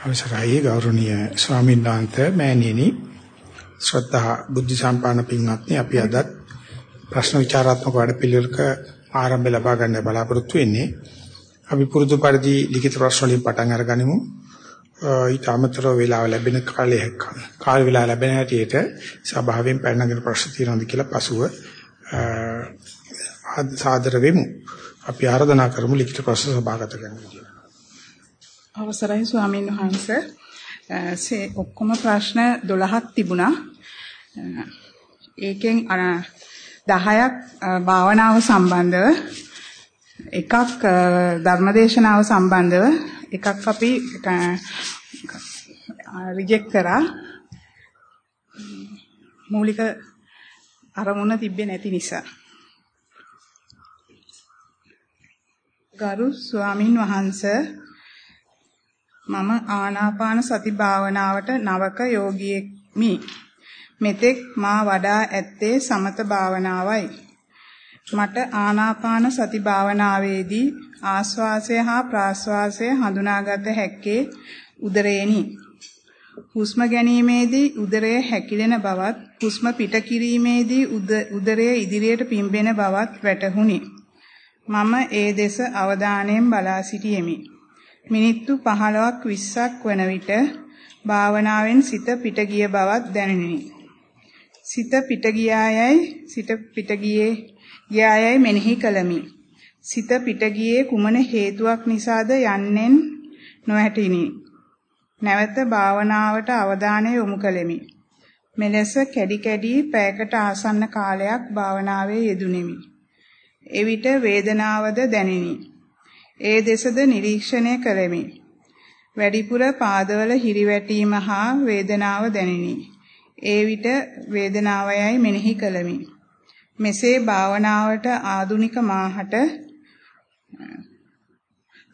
අවසරයි ගෞරවනීය ස්වාමීන් වහන්සේ මෑණියනි. ශ්‍රද්ධා බුද්ධ සම්පන්න පින්වත්නි අපි අද ප්‍රශ්න විචාරාත්මක වැඩපිළිවෙලක ආරම්භය ලබා ගන්න බලාපොරොත්තු වෙන්නේ. අපි පුරුදු පරිදි ලිඛිත ප්‍රශ්න වලින් පටන් අරගනිමු. ඊට අමතරව වේලාව ලැබෙන කාලය කාල වේලාව ලැබෙන හැටියට සභාවෙන් පැනනගෙන ප්‍රශ්න තියෙනවද කියලා පසුව සාදර වෙමු. අපි ආරාධනා කරමු ලිඛිත ප්‍රශ්න සභාගත කරන්න කියලා. අවසරයි ස්වාමීන් වහන්ස. සේ ඔක්කොම ප්‍රශ්න 12ක් තිබුණා. ඒකෙන් 10ක් භාවනාව සම්බන්ධව එකක් ධර්මදේශනාව සම්බන්ධව එකක් අපි රිජෙක්ට් කරා. මූලික අරමුණ තිබ්බේ නැති නිසා. ගරු ස්වාමින් වහන්සේ මම ආනාපාන සති භාවනාවට නවක යෝගියෙක්මි. මෙතෙක් මා වඩා ඇත්තේ සමත භාවනාවයි. මට ආනාපාන සති භාවනාවේදී ආස්වාසය හා ප්‍රාස්වාසය හඳුනාගත හැක්කේ උදරේනි. හුස්ම ගැනීමේදී උදරය හැකිලෙන බවත් හුස්ම පිට කිරීමේදී උදරය ඉදිරියට පිම්බෙන බවත් වැටහුණි. මම ඒ දෙස අවධානයෙන් බලා සිටියෙමි. මිනිත්තු 15ක් 20ක් වන විට භාවනාවෙන් සිත පිට ගිය බවක් දැනුනි. සිත පිට ගියායයි සිත පිට ගියේ ගියායයි මෙනෙහි කළමි. සිත පිට ගියේ කුමන හේතුවක් නිසාද යන්නෙන් නොහැටිනි. නැවත භාවනාවට අවධානය යොමු කළෙමි. මෙලෙස කැඩි කැඩි පැයකට ආසන්න කාලයක් භාවනාවේ යෙදුණෙමි. එවිට වේදනාවද දැනිනි. ඒ දෙසද නිරීක්ෂණය කළෙමි. වැඩිපුර පාදවල හිරිවැටීම හා වේදනාව දැනිනි. ඒ විට වේදනාවයයි මෙනෙහි කළෙමි. මෙසේ භාවනාවට ආදුනික මාහට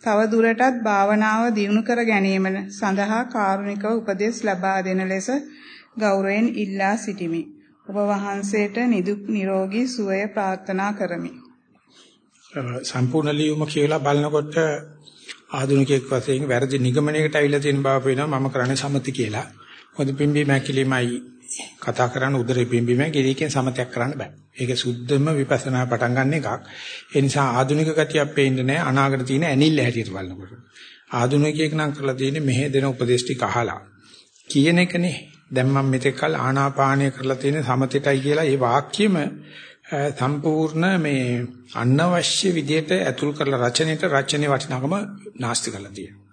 තව දුරටත් භාවනාව දියුණු කර ගැනීම සඳහා කාරුණිකව උපදෙස් ලබා දෙන ලෙස ගෞරවයෙන් ඉල්ලා සිටිමි. ඔබ වහන්සේට නිදුක් නිරෝගී සුවය ප්‍රාර්ථනා කරමි. සම්පූර්ණ ලියුම කියලා බලනකොට ආධුනිකයෙක් වශයෙන් වැරදි නිගමනයකට අවිලා තියෙන බව පේනවා මම කරන්නේ සමති කියලා. මොකද පිම්බීම ඇකිලිමයි කතා කරන්න උදරේ පිම්බීම ඇකිලිකෙන් සමතයක් කරන්න බෑ. ඒක සුද්ධම විපස්සනා පටන් ගන්න එකක්. ඒ නිසා ආධුනික ගතියක් පේන්නේ නැහැ අනාගත තියෙන ඇනිල්ල හැටියට බලනකොට. ආධුනිකයෙක් නම් කරලා තියෙන්නේ මෙහෙ දෙන උපදේශ ටික අහලා. කියන එකනේ දැන් මම මෙතෙක් කල ආනාපානය කරලා තියෙන සමතෙටයි කියලා ඒ වාක්‍යෙම සම්පූර්ණ මේ අනවශ්‍ය විදියට ඇතුල් කරලා රචනෙට රචනයේ වටිනාකම නාස්ති කරලා තියෙනවා.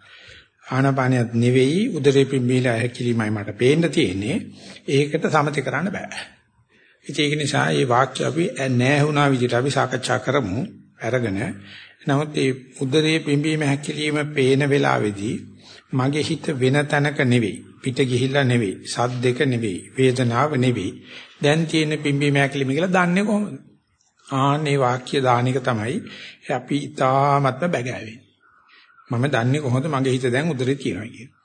ආනාපානියත් නෙවෙයි උදරේ පිම්බීලා හැකිලිමයි මට පේන්න තියෙන්නේ. ඒකට සමති කරන්න බෑ. ඒක නිසා මේ වාක්‍ය අපි නැහැ වුණා විදිහට අපි සාකච්ඡා කරමු අරගෙන. නමුත් මේ උදරේ පිම්බීම හැකිලිම පේන වෙලාවේදී මගේ හිත වෙන තැනක නෙවෙයි පිට ගිහිල්ලා නෙවෙයි සද්දක නෙවෙයි වේදනාව නෙවෙයි දැන් තියෙන පිම්බීම හැකිලිම කියලා දන්නේ කොහොමද? ආන්නේ වාක්‍ය දාන එක තමයි අපි ඊ타මත්ම බැගෑවෙන්නේ මම දන්නේ කොහොමද? මගේ හිත දැන් උදරේ තියෙනවා කියලා.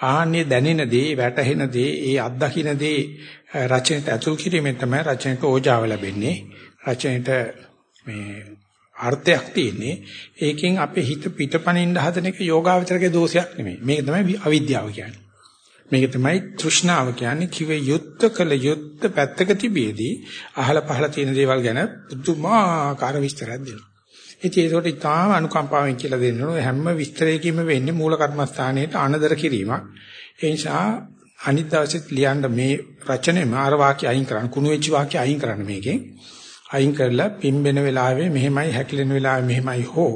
ආන්නේ දැනෙන දේ වැටහෙන දේ ඒ අත්දකින්න දේ රචනෙට ඇතුල් කිරීමෙන් තමයි රචනෙට ඕජාව ලැබෙන්නේ. රචනෙට මේ අර්ථයක් තියෙන්නේ. ඒකෙන් අපේ හිත පිටපණින්න හදන එක යෝගාවචරකේ දෝෂයක් නෙමෙයි. මේක තමයි අවිද්‍යාව කියන්නේ. මේක තමයි තෘෂ්ණාව කියන්නේ. කිවේ යුත්ත කළ යුත්ත පැත්තක තිබියදී අහල පහල තියෙන දේවල් ගැන පුදුමාකාර විස්තරයක් දෙනවා. ඉතින් ඒකට ඉතාම අනුකම්පාවෙන් කියලා දෙන්න ඕන. හැම විස්තරයකින්ම වෙන්නේ මූල කර්මස්ථානයේට අනදර කිරීමක්. ඒ නිසා අනිත් දවසෙත් ලියන්න මේ රචනයේ මාර වාක්‍ය අයින් කරන්න කුණු වෙච්ච වාක්‍ය අයින් කරන්න මේකෙන්. අයින් කරලා පිම්බෙන වෙලාවේ මෙහෙමයි හැකිලෙන වෙලාවේ මෙහෙමයි හෝ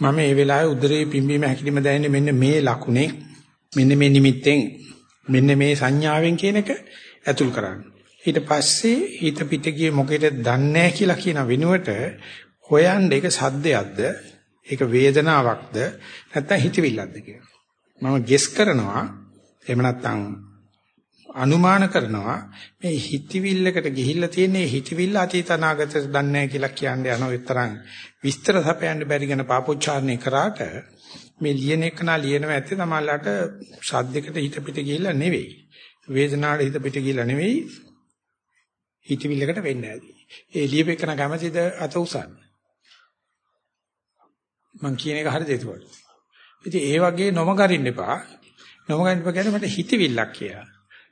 මම මේ වෙලාවේ උදරේ පිම්බීම හැකිලිම දැනෙන්නේ මෙන්න මේ ලකුණේ මෙන්න මේ නිමිත්තෙන් මෙන්න මේ සංඥාවෙන් කියන එක ඇතුල් කරන්න. ඊට පස්සේ හිත පිට ගියේ මොකේද දන්නේ කියලා කියන වෙනුවට හොයන්න ඒක සද්දයක්ද ඒක වේදනාවක්ද නැත්නම් හිතවිල්ලක්ද කියලා. මම ගෙස් කරනවා එහෙම නැත්නම් අනුමාන කරනවා මේ හිතවිල්ලකට ගිහිල්ලා තියෙන මේ හිතවිල්ල අතීත අනාගතයට දන්නේ නැහැ කියලා කියන්නේ යන විතරක් විස්තර සපයන්න බැරි ගැන පාපොච්චාරණය කරාට මේ ලියන එක නා ලියනවා ඇත්තේ තමයිලාට ශබ්දයකට හිත පිට ගිහිල්ලා නෙවෙයි වේදනාවට හිත පිට ගිහිල්ලා නෙවෙයි හිතවිල්ලකට වෙන්නේ නැති. ඒ ලියපෙකන කැමැතිද අත උසන්න. මං කියන එක හරිද ඒකවල. ඉතින් ඒ වගේ නොමගරින්න එපා. නොමගන්න කියන්නේ මට හිතවිල්ලක් කියලා.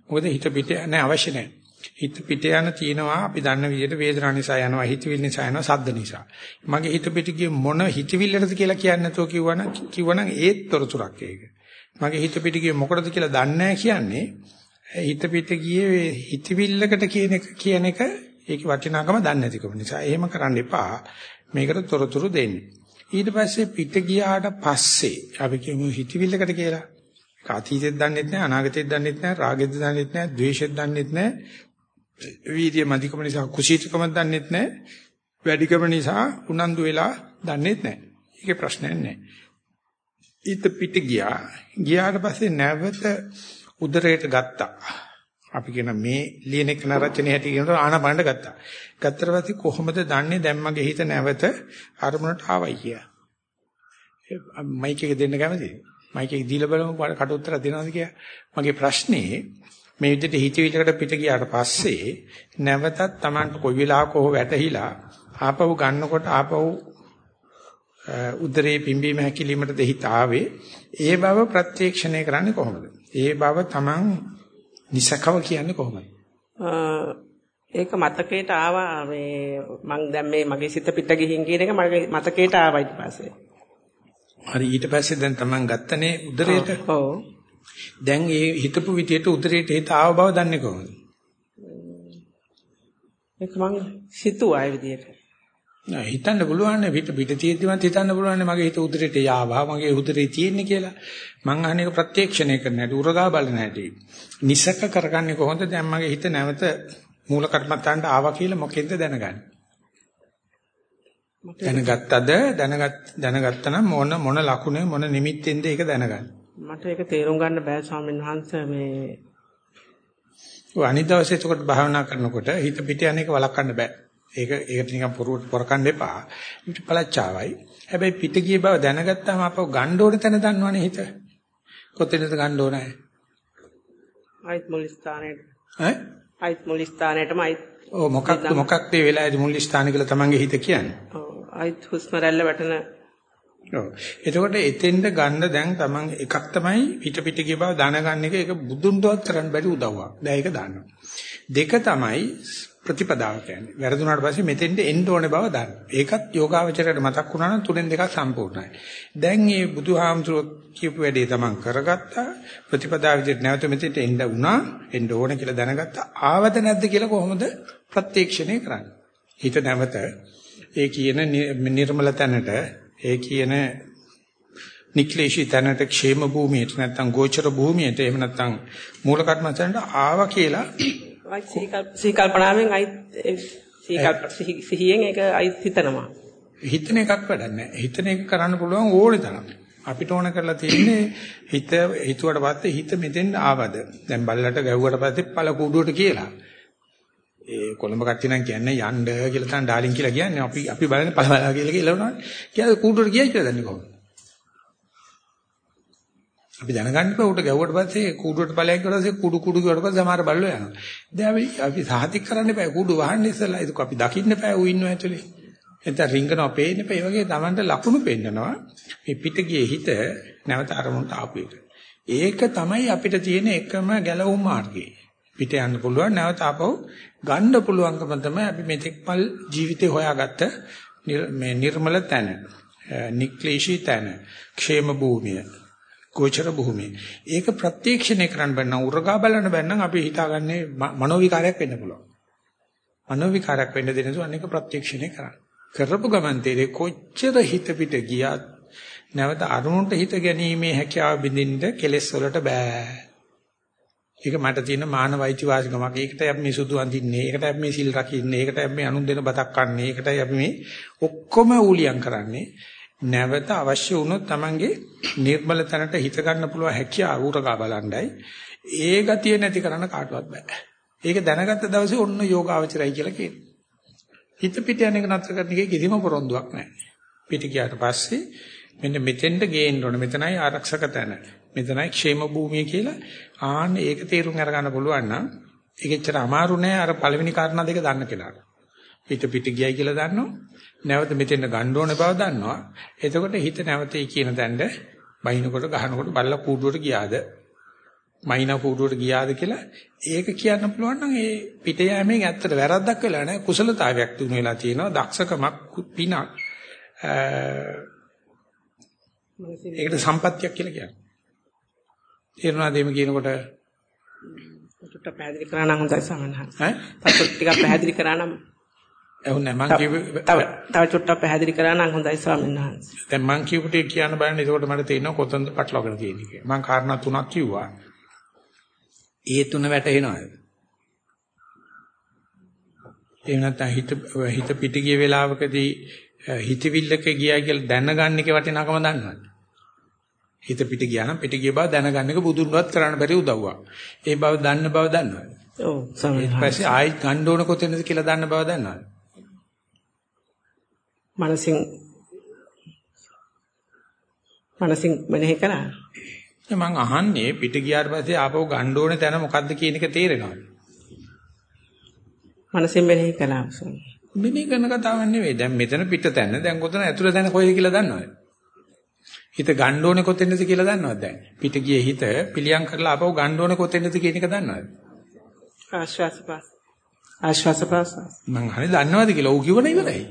මොකද හිත පිට නැහැ අවශ්‍ය නැහැ. හිත පිට යන තියෙනවා අපි දන්න විදිහට වේදනා නිසා යනවා හිතවිල්ල නිසා යනවා සද්ද නිසා. මගේ හිත පිට ගිය මොන හිතවිල්ලටද කියලා කියන්නේ නැතුව කිව්වනම් කිව්වනම් ඒත් තොරතුරක් ඒක. මගේ හිත පිට ගිය මොකටද කියලා දන්නේ කියන්නේ හිත පිට ගියේ හිතවිල්ලකට කියන එක කියන එක ඒකේ වටිනාකම දන්නේ නැතිකම නිසා. එහෙම කරන්න එපා. මේකට තොරතුරු දෙන්න. ඊට පස්සේ පිට ගියාට පස්සේ අපි කියමු හිතවිල්ලකට කියලා. ඒක අතීතෙත් දන්නෙත් නැහැ, අනාගතෙත් දන්නෙත් නැහැ, රාගෙත් දන්නෙත් නැහැ, ද්වේෂෙත් දන්නෙත් නැහැ. වීර්ය මධිකම නිසා කුසීතකම දන්නෙත් නැහැ. වැඩිකම නිසා උනන්දු වෙලා දන්නෙත් නැහැ. ඒකේ ප්‍රශ්නයක් නැහැ. ඊට පිට ගියා. ගියාට පස්සේ නැවත උදරයට ගත්තා. අපි කියන මේ ලියන එක නරචනේ හැටි කියනකොට ආනපනට ගත්තා. ගත්තට පස්සේ කොහොමද දන්නේ දැන් මගේ හිත නැවත අරමුණට ආවයි කියලා. මයික් එක දෙන්න කැමතිද? මයික් එක දීලා බලමු කට උත්තර දෙනවද කියලා. මගේ ප්‍රශ්නේ මේ විදිහට හිතවිලකට පිට ගියාට පස්සේ නැවතත් Tamanට කොයි වෙලාවක හෝ වැටහිලා ආපහු ගන්නකොට ආපහු උදරේ පිම්බීම හැකිලීමට දෙහිත ආවේ ඒ බව ප්‍රත්‍යක්ෂණය කරන්නේ කොහොමද? ඒ බව Taman නිසකව කියන්නේ කොහොමද? ඒක මතකයට ආවා මේ මං දැන් මේ මගේ සිත පිට ගිහින් කියන එක මගේ මතකයට ආවා ඊට පස්සේ. හරි ඊට පස්සේ දැන් Taman ගත්තනේ උදරයට. ඔව්. දැන් ඒ හිතපු විදියට උදරයට හිත ආව බව දන්නේ කොහොමද? ඒක මං සිතුවා ඒ විදියට. නෑ හිතන්න පුළුවන් නේ පිට පිට තියෙද්දිමත් හිතන්න පුළුවන් නේ මගේ හිත උදරයට යාවා මගේ උදරේ තියෙන්නේ කියලා. මං අහන්නේ ප්‍රත්‍යක්ෂණය කරන්න හැටි උරගා බලන හැටි. නිසක කරගන්නේ කොහොමද දැන් මගේ හිත නැවත මූල කර්මත්තාන්ට ආවා කියලා මොකෙන්ද දැනගන්නේ? දැනගත්තද දැනගත් දැනගත්තනම් මොන මොන ලකුණේ මොන නිමිත්තෙන්ද ඒක දැනගන්නේ? මට ඒක තේරුම් ගන්න බෑ ස්වාමීන් වහන්සේ මේ ඔය අනිත් දවසේ එතකොට භාවනා කරනකොට හිත පිට යන එක වළක්වන්න බෑ. ඒක ඒකට නිකන් පොරුවට පොරකන්න එපා. ඊට පළච්චාවයි. හැබැයි පිට ගිය බව දැනගත්තාම අපව ගන්න ඕන තැන දන්නවනේ හිත. කොතැනද ගන්න ඕනේ? ආයිත් මුල් ස්ථානයේ ඈ? ආයිත් මුල් ස්ථානයටම ආයිත් ඔව් මොකක්ද මොකක්ද මේ වෙලාවේදී මුල් ස්ථාන කියලා තමන්ගේ හිත කියන්නේ? ඔව් ආයිත් හුස්ම රැල්ල වැටෙන ඔව්. එතකොට එතෙන්ද ගන්න දැන් තමන් එකක් තමයි පිට පිට ගිය බව දැනගන්න එක ඒක බුදුන්ටවත් කරන්න බැරි උදව්වක්. දැන් ඒක දන්නවා. දෙක තමයි ප්‍රතිපදාව කියන්නේ. වැරදුනාට පස්සේ මෙතෙන්ට එන්න ඕනේ බව දන්න. ඒකත් යෝගාවචරයට මතක් වුණා නම් තුනෙන් දෙකක් සම්පූර්ණයි. දැන් මේ බුදුහාමුදුරුවෝ කියපු වැඩේ තමන් කරගත්තා. ප්‍රතිපදාව විදිහට නැවත මෙතෙන්ට එන්න වුණා. එන්න ඕනේ කියලා දැනගත්තා. ආවද නැද්ද කියලා කොහොමද ප්‍රත්‍යක්ෂණය කරන්නේ? හිත නැවත ඒ කියන නිර්මල තැනට ඒ කියන නික්ලේශී තැනට ക്ഷേම භූමියට නැත්නම් ගෝචර භූමියට එහෙම නැත්නම් මූල කර්මස්ථානට ආවා කියලා සීකල්පනාවෙන් අයිත් සිහියෙන් ඒක අයිත් හිතනවා. හිතන එකක් වැඩක් නැහැ. හිතන එක කරන්න පුළුවන් ඕනේ තරම්. අපිට ඕන කරලා තියෙන්නේ හිත හිතුවට පස්සේ හිත මෙතෙන් ආවද? දැන් බල්ලට ගැව්වට පස්සේ පළ කුඩුවට කියලා. ඒ කොළඹ කට්ටිය නම් කියන්නේ යන්න කියලා තමයි ඩාලින් කියලා කියන්නේ. අපි අපි බලන්නේ පළ බලා කියලා කියලා උනානේ. කියලා කුඩුවට ගියයි කියලා දන්නේ කොහොමද? අපි දැනගන්න බෑ උට ගැව්වට පස්සේ කුඩුවට ඵලයක් කරලා පස්සේ කුඩු කුඩු කියවට පස්සේ සමහර බල්ලෝ යනවා. දැන් අපි අපි සාහතික කරන්න බෑ කුඩු වහන්න ඉස්සලා ඒක අපි දකින්න බෑ ඌ ඉන්නව ඇතුලේ. එතන රිංගනවා පේන්න බෑ. ඒ වගේ Tamanට ලකුණු පෙන්නනවා. මේ පිට ගියේ හිත නැවත අරමුණට ආපු එක. ඒක තමයි අපිට තියෙන එකම ගැලවුම් මාර්ගය. පිට යන්න පුළුවන් නැවත ආපහු ගන්න පුළුවන්කම තමයි අපි මෙතෙක්පල් ජීවිතේ හොයාගත්ත මේ නිර්මල තැන. නික්ලේශී තැන. ക്ഷേම භූමිය. ගෝචර භූමිය. ඒක ප්‍රත්‍යක්ෂණය කරන්න බෑ නම් උරගා බලන්න බෑ නම් අපි හිතාගන්නේ මනෝ විකාරයක් වෙන්න පුළුවන්. මනෝ විකාරයක් වෙන්න දෙන නිසා අනේක ප්‍රත්‍යක්ෂණය කරන්න. කරපු ගමන් තේරෙ කොච්චර හිත පිට ගියත් නැවත අරුණට හිත ගැනීමේ හැකියාව බින්දින්න කෙලෙස් වලට බෑ. ඒක මට තියෙන මානවයිති වාසිකමක්. ඒකට අපි මේ සුදු අඳින්නේ, ඒකට අපි මේ සිල් රකින්නේ, ඒකට අපි මේ අනුන් දෙන බතක් කන්නේ, ඒකටයි අපි මේ ඔක්කොම ඌලියම් කරන්නේ. නැවත අවශ්‍ය වුණොත් Tamange නිර්මල තැනට හිත ගන්න පුළුවන් හැකියාව උරගා බලන්නයි. ඒ ගතිය නැති කරන්න කාටවත් බෑ. ඒක දැනගත්ත දවසේ ඔන්න යෝගාවචරයි කියලා කියනවා. හිත පිට යන එක නතර කරන එකේ කිසිම පොරොන්දුවක් නැහැ. පිට ගියාට පස්සේ මෙන්න මෙතෙන්ට ගේන්න ඕන. මෙතනයි ආරක්ෂක තැන. මෙතනයි ക്ഷേම භූමිය කියලා ආන්න ඒක තේරුම් අරගන්න පුළුවන් නම් ඒකෙච්චර අමාරු නෑ අර පළවෙනි කාරණා දෙක දන්න කෙනාට. පිට පිට ගියයි කියලා දන්නවා. නැවත මෙතෙන් ගන්න ඕනේ බව දන්නවා. එතකොට හිත නැවත ඒ කියන තැනට බයිනකොට ගහනකොට බල්ල කූඩුවට ගියාද මයින්ව කූඩුවට ගියාද කියලා ඒක කියන්න පුළුවන් නම් ඒ පිට යෑමෙන් ඇත්තට වැරද්දක් වෙලා නැහැ කුසලතාවයක් තුන වෙලා තියෙනවා දක්ෂකමක් පිනක් ඒකට සම්පත්තියක් කියලා කියනවා තේරුණාද එහෙම කියනකොට චුට්ට පැහැදිලි කරා නම් හොඳයි සමහරවිට. ඈ ටිකක් පැහැදිලි කරා නම් එහුන්නේ මං කිව්වේ තව තව චුට්ටක් පැහැදිලි කරා නම් හොඳයි ස්වාමීන් වහන්සේ. දැන් මං කියපු ටික කියන්න බලන්න එතකොට මට තේරෙනවා කොතනද පටලවාගෙන තියෙන්නේ කියලා. මං කාරණා තුනක් කිව්වා. ඒ තුන වැටහෙනවද? එහෙම නැත්නම් හිත හිත පිට ගිය වෙලාවකදී හිතවිල්ලක ගියා කියලා දැනගන්න එකේ වටිනාකම දන්නවද? හිත පිට ගියා නම් පිට ගිය බව දැනගන්න එක බුදුන්වත් කරන්න බැරි උදව්වක්. ඒ බව දන්න බව දන්නවද? ඔව් ස්වාමීන් ඊට. පස්සේ ආයෙත් ගන්න ඕන කොතැනද කියලා දන්න බව දන්නවද? මනසින් මනසින් මෙනෙහි කරා. මම අහන්නේ පිට ගියාට පස්සේ ආපහු ගන්න ඕනේ තැන මොකද්ද කියන එක තේරෙනවද? මනසින් මෙනෙහි කළා ස්වාමීන්. මෙනේ කරන කතාවක් නෙවෙයි. දැන් මෙතන පිට තැන, දැන් කොතන ඇතුළ තැන කොහෙද කියලා දන්නවද? හිත ගන්න ඕනේ කොතැනද කියලා දන්නවද දැන්? පිට ගියේ හිත පිළියම් කරලා ආපහු ගන්න ඕනේ කොතැනද කියන එක දන්නවද? ආශ්වාස ප්‍රාස ආශ්වාස ප්‍රාශ්වාස. මං අහන්නේ දන්නවද කියලා. ඌ කිව්වන ඉවරයි.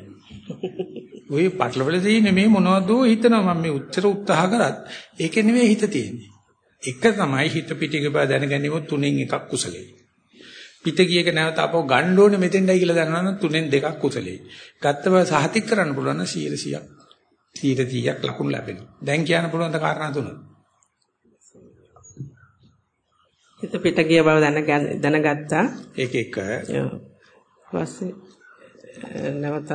ඔය පටලවල තියෙන්නේ මේ මොනවද හිතනවා මම මේ උත්තර උත්සාහ කරත් ඒක නෙවෙයි හිත තියෙන්නේ. එක තමයි හිත පිටික බව දැනගැනීම තුනෙන් එකක් කුසලයි. පිට ගියක නැවත අපව ගන්න ඕනේ මෙතෙන්ඩයි කියලා දන්නවනම් තුනෙන් දෙකක් කුසලයි. ගත්ත බව සහතික කරන්න පුළුවන් නම් 100 100ක් 100ක් ලකුණු ලැබෙනවා. දැන් කියන්න පුළුවන් ද කාරණා තුන. හිත පිට ගිය බව දැනගත්තා. ඒක එක අ, නැවතත්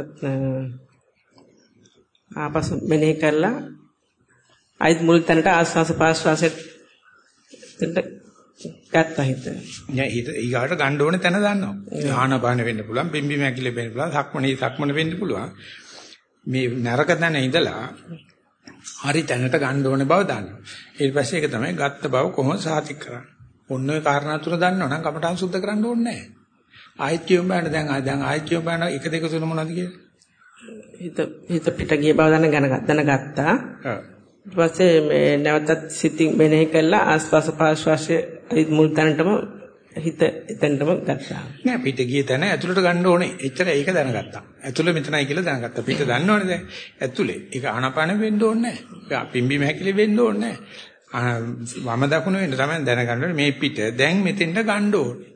ආපසු මෙනෙහි කරලා අයිත් මුල් තැනට ආශ්වාස ප්‍රාශ්වාසයට ගත්තා හිත. නෑ හිත ඊගාට ගන්න ඕනේ තැන දන්නවා. ආහනපාන වෙන්න පුළුවන්, බිම්බි මැකිලි වෙන්න පුළුවන්, සක්මණේ සක්මණ වෙන්න පුළුවන්. මේ නරක තැන ඉඳලා හරි තැනට ගන්න ඕනේ බව දන්නවා. ඊට පස්සේ ඒක තමයි ගත්ත බව කොහොමද සාතික් කරන්නේ. ඔන්න ඔය කාරණා තුන දන්නවනම් කමඨාන් සුද්ධ කරන්න ඕනේ නැහැ. ආයෙත් කියමු බලන්න දැන් දැන් ආයෙත් කියමු බලන්න 1 2 3 මොනවද කියලා. හිත හිත පිට ගිය බව දැනගන- දැනගත්තා. ඔව්. ඊට පස්සේ මේ නැවතත් සිතින් මෙනෙහි කළා ආස්වාස අයිත් මුල් තැනටම හිත එතනටම ගත්තා. නෑ පිට ගියේ තැන ඇතුළට ගන්න ඕනේ. එච්චර ඒක දැනගත්තා. ඇතුළ මෙතනයි කියලා දැනගත්තා. පිට දන්නවනේ දැන්. ඇතුළේ. ඒක ආනාපාන වෙන්න ඕනේ නෑ. පිම්බි මහැකිලි වෙන්න ඕනේ නෑ. වම දකුණ වෙන්න තමයි දැනගන්න ඕනේ මේ පිට දැන් මෙතෙන්ට ගන්න ඕනේ.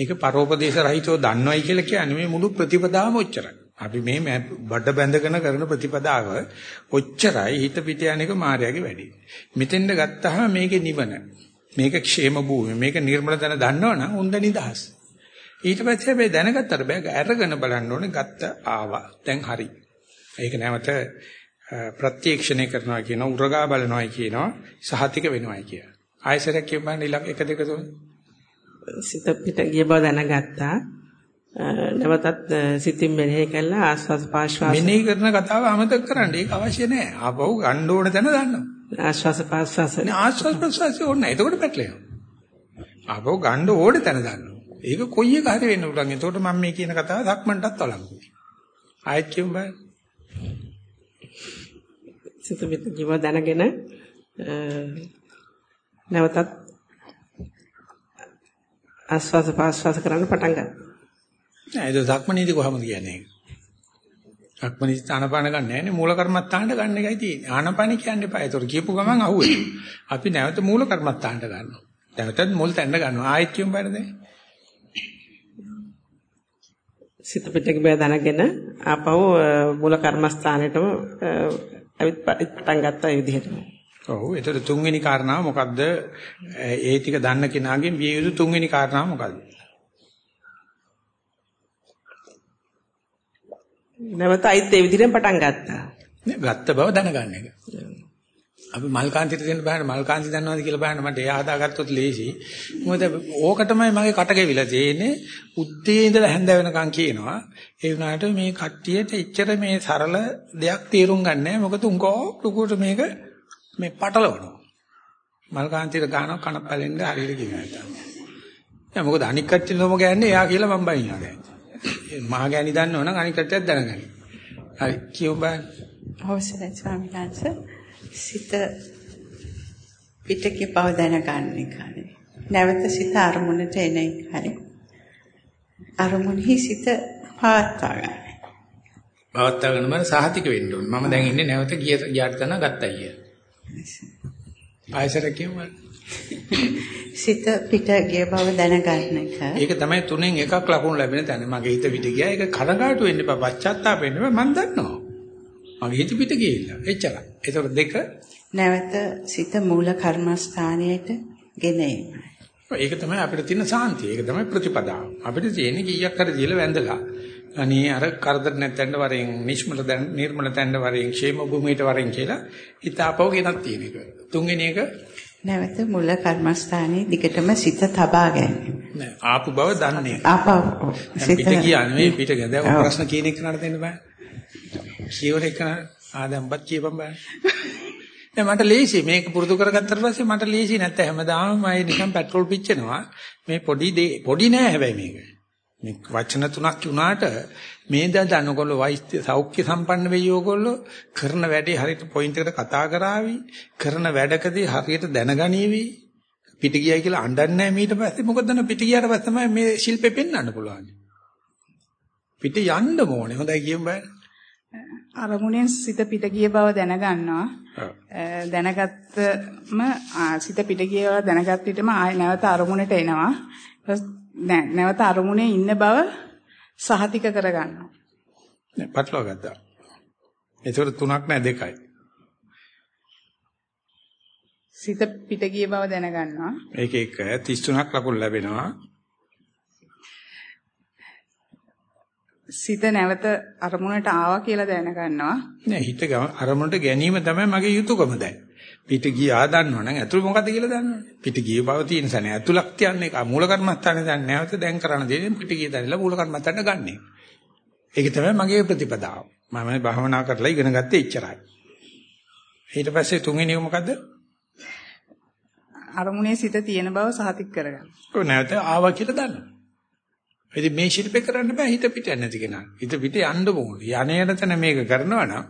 ඒක පරෝපදේශ රහිතව දන්නවයි කියලා කියන්නේ මේ මුළු ප්‍රතිපදාවම ඔච්චරයි. අපි මේ මැ- බඩ බැඳගෙන කරන ප්‍රතිපදාව ඔච්චරයි හිත පිට යන එක මායාවේ වැඩි. මෙතෙන්ට ගත්තාම මේකේ නිවන. මේක ക്ഷേම භූමිය. මේක නිර්මල තැන දන්නවනම් උන්ද නිදහස්. ඊට පස්සේ හැබැයි දැනගත්තට බෑ අරගෙන බලන්න ඕනේ ගත්ත ආවා. දැන් හරි. ඒක නැවත ප්‍රත්‍යක්ෂණය කරනවා කියන උරගා බලනවායි කියනවා සහතික වෙනවායි කිය. ආයසරයක් කියපන් ඊළඟ 1 2 3 සිත පිට ගිය බව දැනගත්තා. නැවතත් සිතින් මෙනෙහි කළා ආස්වාස ප්‍රාශ්වාස මෙනෙහි කරන කතාව අමතක කරන්න. ඒක අවශ්‍ය නෑ. ආපහු ගන්න ඕන තැන දන්නවා. ආශ්වාස ප්‍රාශ්වාස නේ ආස්වාද ප්‍රසවාසය ඕනේ. එතකොට පැටලෙනවා. ආපහු ගන්න ඕනේ තැන දන්නවා. ඒක කොයි එක හරි වෙන්න පුළුවන්. එතකොට මම මේ කියන කතාව ධක්මන්ටත් වළංගුයි. ආයෙත් කියමු බෑ. සිත බව දැනගෙන නැවතත් ආස්වාස ප්‍රාශ්වාස කරන්න පටන් ගත්තා. නෑ ඒක ධක්මනීති කොහොමද කියන්නේ? ධක්මනීති ආනපාන ගන්න නෑනේ මූල කර්මත්තාන්ට ගන්න එකයි තියෙන්නේ. ආනපාන කියන්න එපා. ඒතකොට කියපු ගමන් අහුවෙයි. අපි නැවත මූල කර්මත්තාන්ට ගන්නවා. නැවතත් මුල් තැන්න ගන්නවා. ආයෙත් කියමු බෑද දැන්? සිත පිට ගිය බව දැනගෙන ආපහු මූල කර්මස්ථානෙටම අ, ඇවිත් පටන් ගත්තා ඒ විදිහටම. ඔව්. ඒතර තුන්වෙනි කාරණාව මොකද්ද? ඒ ටික දන්න කෙනාගෙන් විය යුතු තුන්වෙනි කාරණාව මොකද්ද? නැවත අයිත් ඒ විදිහෙන් පටන් ගත්තා. නේ, ගත්ත බව දැනගන්න එක. අපි මල් කාන්තිට දෙන්න බෑනේ මල් කාන්ති දන්නවද කියලා බලන්න මට එයා හදාගත්තොත් ලේසි. මොකද ඕක තමයි මගේ කට ගෙවිලා තියෙන්නේ. උද්දී ඉඳලා හැන්ද වෙනකන් කියනවා. ඒ වුණාට මේ කට්ටියට එච්චර මේ සරල දෙයක් තේරුම් ගන්න නැහැ. මොකද උංගෝ ලුකුට මේක මේ පටලවනවා. මල් කාන්තිට ගානක් කන පැලෙන්න හරියට කියනවා නැත්තම්. දැන් මොකද අනික් කට්ටිය නොම ගන්නේ එයා කියලා මම බයිනවා දැන්. මහා ගෑණි දන්නවනම් අනික් කට්ටියත් දැනගන්න. හරි කියමු බලන්න. අවසරයි ස්වාමීන් වහන්සේ සිත පිටකේ බව දැනගන්න එකනේ. නැවත සිත අරමුණට එන එකයි. අරමුණෙහි සිත පවත්වා ගන්න. පවත්වා ගන්න මම සාහතික වෙන්න ඕනේ. මම දැන් ඉන්නේ නැවත ගිය ගියාට තන ගත්තා කිය. ආයසර කියමු. සිත පිට ගිය බව දැනගන්න එක. ඒක තමයි තුනෙන් එකක් ලකුණු ලැබෙන තැන. මගේ හිත පිට ගියා. ඒක කනගාටු වෙන්න එපා. පශ්චාත්තාප වෙන්න එපා. මම දන්නවා. මගේ හිත පිට ගිහිල්ලා. එච්චරයි. ඒතකොට දෙක නැවත සිත මූල කර්මස්ථානයට ගෙන. ඒක තමයි අපිට තියෙන සාන්තිය. ඒක තමයි ප්‍රතිපදාව. අපිට තියෙන්නේ කීයක් හරි දීලා වැඳලා. අනේ අර කරදර නැත්නම් වරෙන් නිෂ්මල දැන් නිර්මල තැන්න වරෙන් ക്ഷേම භූමියට වරෙන් කියලා හිතාපව ගෙනත් තියෙන එක. තුන්වෙනි එක නැවත මුල කර්මස්ථානයේ දිගටම සිත තබා ගැනීම. නෑ ආපු බව දන්නේ. ආපහු සිත කියන්නේ පිට ගැද ප්‍රශ්න කියන එක නඩ දෙන්න බෑ. කියවල එක ආ දැන් බත් කියපම් බෑ. දැන් මට ලේසි මේක පුරුදු කරගත්තට පස්සේ මට ලේසි නැත්නම් හැමදාම මම නිකන් පෙට්‍රෝල් පිච්චෙනවා. මේ පොඩි පොඩි නෑ හැබැයි මේක. මේ වචන තුනක් වුණාට මේ දඩනකොල්ල වෛද්‍ය සෞඛ්‍ය සම්පන්න වෙයි ඕගොල්ලෝ කරන වැඩේ හරියට පොයින්ට් එකට කතා කරાવી කරන වැඩකදී හරියට දැනගනීවි. පිට ගියයි කියලා අඬන්නේ නැහැ ඊට පස්සේ. මොකද දන්න පිට ගියාට පස්සේ තමයි මේ ශිල්පෙ පෙන්වන්න පුළුවන්. පිට යන්න ඕනේ. හොඳයි කියමු බෑ. අරමුණෙන් සිත පිට ගිය බව දැනගන්නවා. දැනගත්තම සිත පිට ගිය බව දැනගත් විටම ආය නැවත අරමුණට එනවා. නැවත අරමුණේ ඉන්න බව සහතික කරගන්නවා. නෑ පටලවා ගත්තා. ඒතර තුනක් නෑ දෙකයි. සිත පිට ගිය බව දැනගන්නවා. ඒක එක 33ක් ලකුණු ලැබෙනවා. සිත නැවත අරමුණට ආවා කියලා දැනගන්නවා. නෑ හිත අරමුණට ගැනීම තමයි මගේ යුතුයකම දැන්. පිට ගියා දන්නවනම් ඇතුළ මොකද්ද කියලා දන්නවනේ. පිට ගිය බව තියෙන සනේ ඇතුළක් තියන්නේ ඒක මූල කර්මස්ථානේ දැන් නැවත දැන් කරන්න දෙන්නේ පිට ගිය දැනලා මූල කර්මස්ථානට ගන්නෙ. ඒක තමයි මගේ ප්‍රතිපදාව. මම භාවනා කරලා ඉගෙන ගත්තේ එච්චරයි. ඊට පස්සේ තුන්වෙනි එක මොකද්ද? අරමුණේ සිත තියෙන බව සහතික කරගන්න. ඔව් නැවත ආවා කියලා දන්නවා. ඉතින් මේ ශිල්පේ කරන්න බෑ හිත පිට නැති කෙනා. හිත පිට යන්න ඕනේ. යන්නේන තැන මේක කරනවා නම්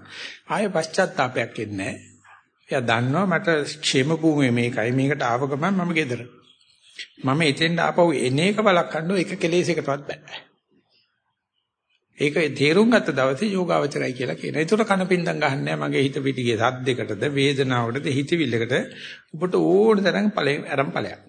ආය පශ්චාත්තාවයක් එන්නේ නැහැ. එයා දන්නවා මට ക്ഷേම භූමිය මේකයි මේකට ආව ගමන් මම ගෙදර. මම එතෙන්ට ආපහු එන එක බලකන්නෝ එක කෙලෙසයකටවත් බෑ. ඒක තේරුම් ගත්ත දවසේ යෝගාවචරයි කියලා කියනවා. ඒතර කනපින්දම් ගහන්නේ මගේ හිත පිටිගේ සද්දයකටද වේදනාවකටද හිතවිල්ලකට ඔබට ඕන තරම් ඵලයෙන් අරන් ඵලයක්.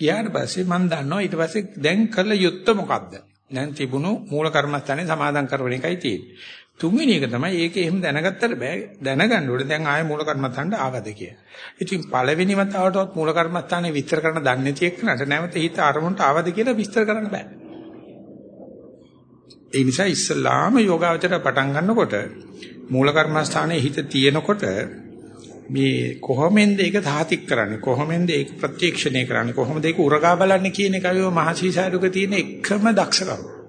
ඊට පස්සේ මම දන්නවා ඊට පස්සේ දැන් කළ යුත්තේ මොකද්ද? දැන් තිබුණු මූල කර්මස්ථානේ සමාදන් කරන එකයි තියෙන්නේ. තුන්වෙනි එක තමයි ඒකේ එහෙම දැනගත්තට බෑ දැනගන්න ඕනේ දැන් ආයේ මූල කර්මස්ථානට ආවද කියලා. ඉතින් පළවෙනි වතාවටවත් මූල කර්මස්ථානේ විස්තර කරන්න දන්නේ නැති එක්කනට නැවත හිත අරමුණට ආවද කියලා විස්තර කරන්න බෑ. ඒ නිසා ඉස්සලාම යෝගාවචර පටන් ගන්නකොට මූල කර්මස්ථානයේ හිත තියෙනකොට මේ කොහොමෙන්ද ඒක සාතික් කරන්නේ කොහොමෙන්ද ඒක ප්‍රත්‍යක්ෂණය කරන්නේ කොහොමද ඒක උරගා බලන්නේ කියන එකයි මහසීසාරුක තියෙන එකම දක්ෂකම.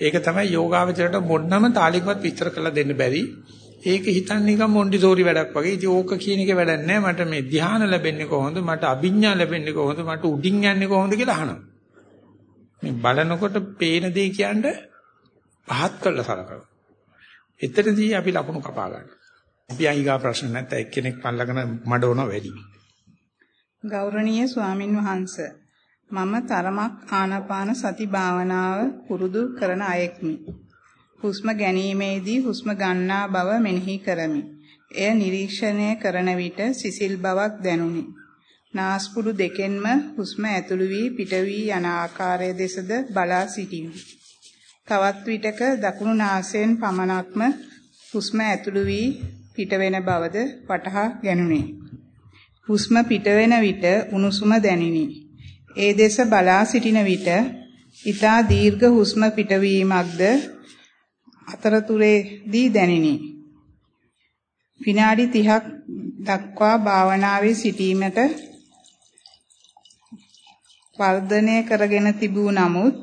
ඒක තමයි යෝගාවචරයට මොන්නම තාලිකවත් විස්තර කරලා දෙන්න බැරි. ඒක හිතන්නේ නිකන් මොන්ඩිසෝරි වැඩක් වගේ. ඉතින් ඕක කියන එක වැඩක් නැහැ. මට මේ ධ්‍යාන ලැබෙන්නේ කොහොමද? මට අභිඥා ලැබෙන්නේ කොහොමද? මට උඩින් යන්නේ කොහොමද කියලා අහනවා. මේ බලනකොට පේන දේ කියන්නේ පහත් කරලා සලකනවා. එතනදී අපි ලකුණු කපා ගන්නවා. අපි අයිගා ප්‍රශ්න නැත්නම් එක්කෙනෙක් පල්ලගෙන මඩවන වැඩි. ගෞරවනීය ස්වාමින් වහන්සේ මම තරමක් ආනාපාන සති භාවනාව පුරුදු කරන අයෙක්මි. හුස්ම ගැනීමේදී හුස්ම ගන්නා බව මෙනෙහි කරමි. එය නිරීක්ෂණය කරන විට සිසිල් බවක් දැනුනි. නාස්පුඩු දෙකෙන්ම හුස්ම ඇතුළු වී පිට වී යන ආකාරය දෙසද බලා සිටිමි. තවත් විටක දකුණු නාසයෙන් පමණක්ම හුස්ම ඇතුළු වී පිටවෙන බවද වටහා ගැනුනි. හුස්ම පිටවෙන විට උණුසුම දැනිනි. ඒ දෙස බලා සිටින විට ඊතා දීර්ඝ හුස්ම පිටවීමක්ද අතරතුරේදී දැනිනි. විනාඩි 30ක් දක්වා භාවනාවේ සිටීමට වර්ධනය කරගෙන තිබූ නමුත්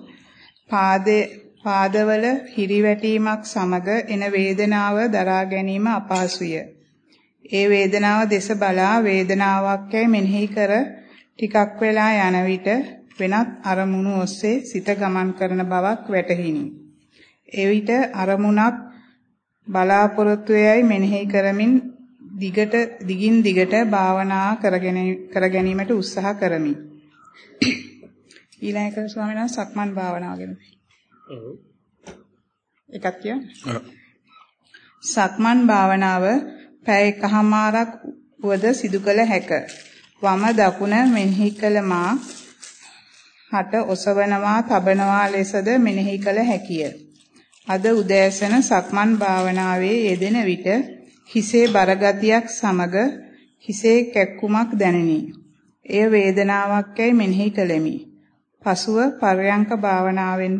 පාදයේ පාදවල හිරිවැටීමක් සමග එන වේදනාව දරා ගැනීම අපහසුය. ඒ වේදනාව දෙස බලා වේදනාවක් යයි මෙනෙහි කර ටිකක් වෙලා යන විට වෙනත් අරමුණු ඔස්සේ සිත ගමන් කරන බවක් වැටහිණි. එවිට අරමුණක් බලාපොරොත්තු යයි මෙනෙහි කරමින් දිගට දිගින් දිගට භාවනා කරගෙන කර ගැනීමට උත්සාහ කරමි. ඊළඟ එක ස්වාමීන් වහන්සේ සක්මන් භාවනාව ගැන. ඔව්. එකක් කියන්න. සක්මන් භාවනාව පැය එකහමාරක් වද සිදු කළ හැක. වම දකුණ මෙනෙහි කළ මා හට ඔසවනවා තබනවා ලෙසද මෙනෙහි කළ හැකිය. අද උදෑසන සක්මන් භාවනාවේ යෙදෙන විට හිසේ බරගතියක් සමග හිසේ කැක්කුමක් දැනිනි. එය වේදනාවක්යයි මෙනෙහි කළෙමි. පසුව පර්යංක භාවනාවෙන්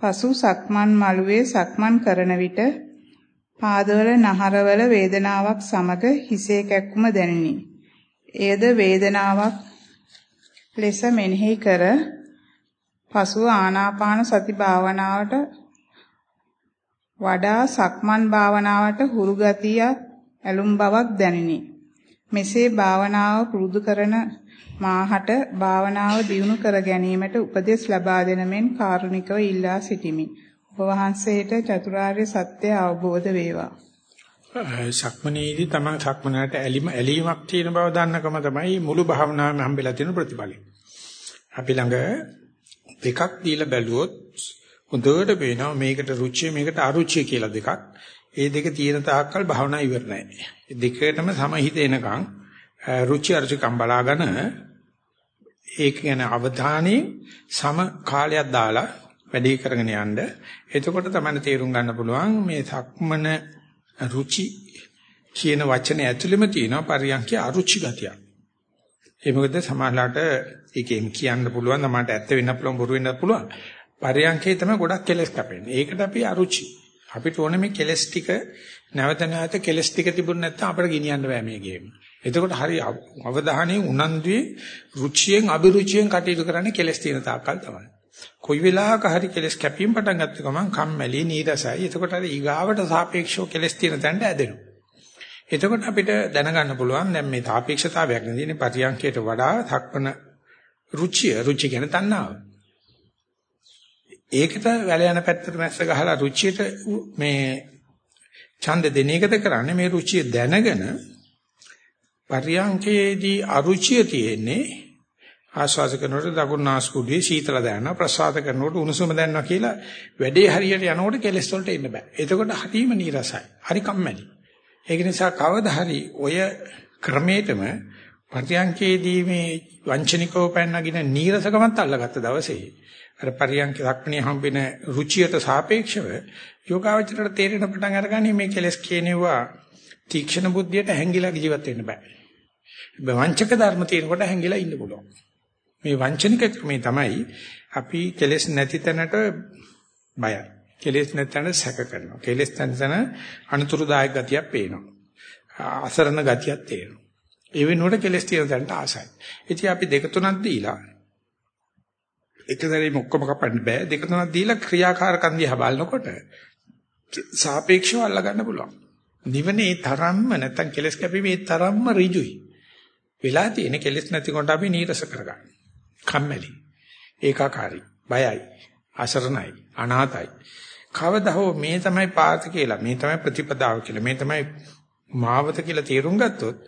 පසු සක්මන් මළුවේ සක්මන් කරන විට පාදවල නහරවල වේදනාවක් සමග හිසේ කැක්කුම දැනිනි. එයද වේදනාවක් ලෙස මෙනෙහි කර පසුව ආනාපාන සති භාවනාවට වඩා සක්මන් භාවනාවට හුරු ගතිය ඇලුම් බවක් දැනිනි. මෙසේ භාවනාව පුරුදු කරන මාහට භාවනාව දියුණු කර ගැනීමට උපදෙස් ලබා දෙන මෙන් කාරුණිකව ඉල්ලා සිටිමි. ඔබ වහන්සේට චතුරාර්ය සත්‍ය අවබෝධ වේවා. සක්මනේදී තමයි සක්මනට ඇලිම ඇලීමක් තියෙන බව දන්නකම තමයි මුළු භාවනාවෙම හම්බෙලා තියෙන ප්‍රතිඵලය. අපි ළඟ දෙකක් දීලා බැලුවොත් හොඳට පේනවා මේකට රුචිය මේකට අරුචිය කියලා දෙකක්. ඒ දෙක තියෙන තාක්කල් භාවනා ඉවර නැහැ. දෙකටම සමහිත එනකන් රුචි අරුචිකම් බලාගෙන ඒක ගැන අවධානයේ සම කාලයක් දාලා වැඩි කරගෙන යන්න. එතකොට තමයි තේරුම් ගන්න පුළුවන් මේ සක්මන රුචි කියන වචනේ ඇතුළෙම තියෙනවා පරියන්කේ අරුචි ගතියක්. ඒ මොකද සමාජලාට ඒකෙන් කියන්න පුළුවන් සමාජට ඇත්ත වෙන්න පුළුවන් බොරු වෙන්න පුළුවන්. පරියන්කේ තමයි ගොඩක් කෙලස් කැපෙන්නේ. ඒකට අපි අරුචි. අපිට ඕනේ මේ කෙලස් ටික නැවත නැවත කෙලස් ටික තිබුණ නැත්නම් අපිට ගෙනියන්න බෑ මේ ගේම. එතකොට හරි අවධානයේ උනන්දුවේ රුචියෙන් අභිරුචියෙන් කටයුතු කරන්නේ කෙලස් තියෙන තාක්කල් තමයි. කොයි වෙලාවක හරි කෙලස් කැපීම පටන් ගත්ත ගමන් කම්මැලි නීරසයි. එතකොට අර ඊගාවට සාපේක්ෂව කෙලස් තියෙන තැනට ඇදෙනවා. එතකොට අපිට දැනගන්න පුළුවන් දැන් මේ සාපේක්ෂතාවයක් නෙදිනේ පරියන්කයට වඩා ධක්මන රුචිය රුචි කියන තණ්හාව. ඒකට වැල යන පැත්තට මැස්ස ගහලා රුචියට මේ ඡන්ද දෙන එකද කරන්නේ මේ රුචිය දැනගෙන පරියංකේදී අරුචිය තියෙන්නේ ආස්වාද කරනකොට දකුණු නාස්පුඩුවේ සීතල දැනනවා ප්‍රසආද කරනකොට උණුසුම දැනනවා කියලා වැඩේ හරියට යනකොට කෙලස් වලට එන්න බෑ. එතකොට හරීම නීරසයි. හරි කම්මැලි. ඒක නිසා කවදා හරි ඔය ක්‍රමයටම පරියංකේදී මේ වංචනිකව පැනනගින නීරසකමත් අල්ලගත්ත දවසේ අර පරියංක දක්ණිය හම්බෙන රුචියට සාපේක්ෂව යෝගාවචරයට තේරෙන පටන් අරගන්නේ මේ කෙලස් කියනවා තීක්ෂණ බුද්ධියට හැංගිලා ජීවත් වෙන්න බෑ. වංචක ධර්ම තියෙනකොට හැංගිලා ඉන්න පුළුවන්. මේ වංචනික ක්‍රමේ තමයි අපි කෙලස් නැති තැනට බයයි. කෙලස් නැති තැනට සැක කරනවා. කෙලස් තැන අනුතුරුදායක ගතියක් පේනවා. අසරණ ගතියක් තේරෙනවා. ඒ වෙනුවට කෙලස් තියෙන තැනට ආසයි. ඉතින් අපි දෙක තුනක් දීලා එකදැරේ ඔක්කොම කපන්න බෑ. දෙක තුනක් දීලා ක්‍රියාකාරකම් දිහා බලනකොට සාපේක්ෂව අල්ලා ගන්න පුළුවන්. නිවනේ තරම්ම නැත්තම් කෙලස් කැපීමේ තරම්ම ඍජුයි. වෙලා තියෙන කෙලස් නැති කොට අපි නීරස කරගන්න. කම්මැලි. ඒකාකාරී. බයයි. අසරණයි. අනාතයි. කවදා හෝ මේ තමයි පාත කියලා මේ තමයි ප්‍රතිපදාව කියලා මේ තමයි මාවත කියලා තේරුම් ගත්තොත්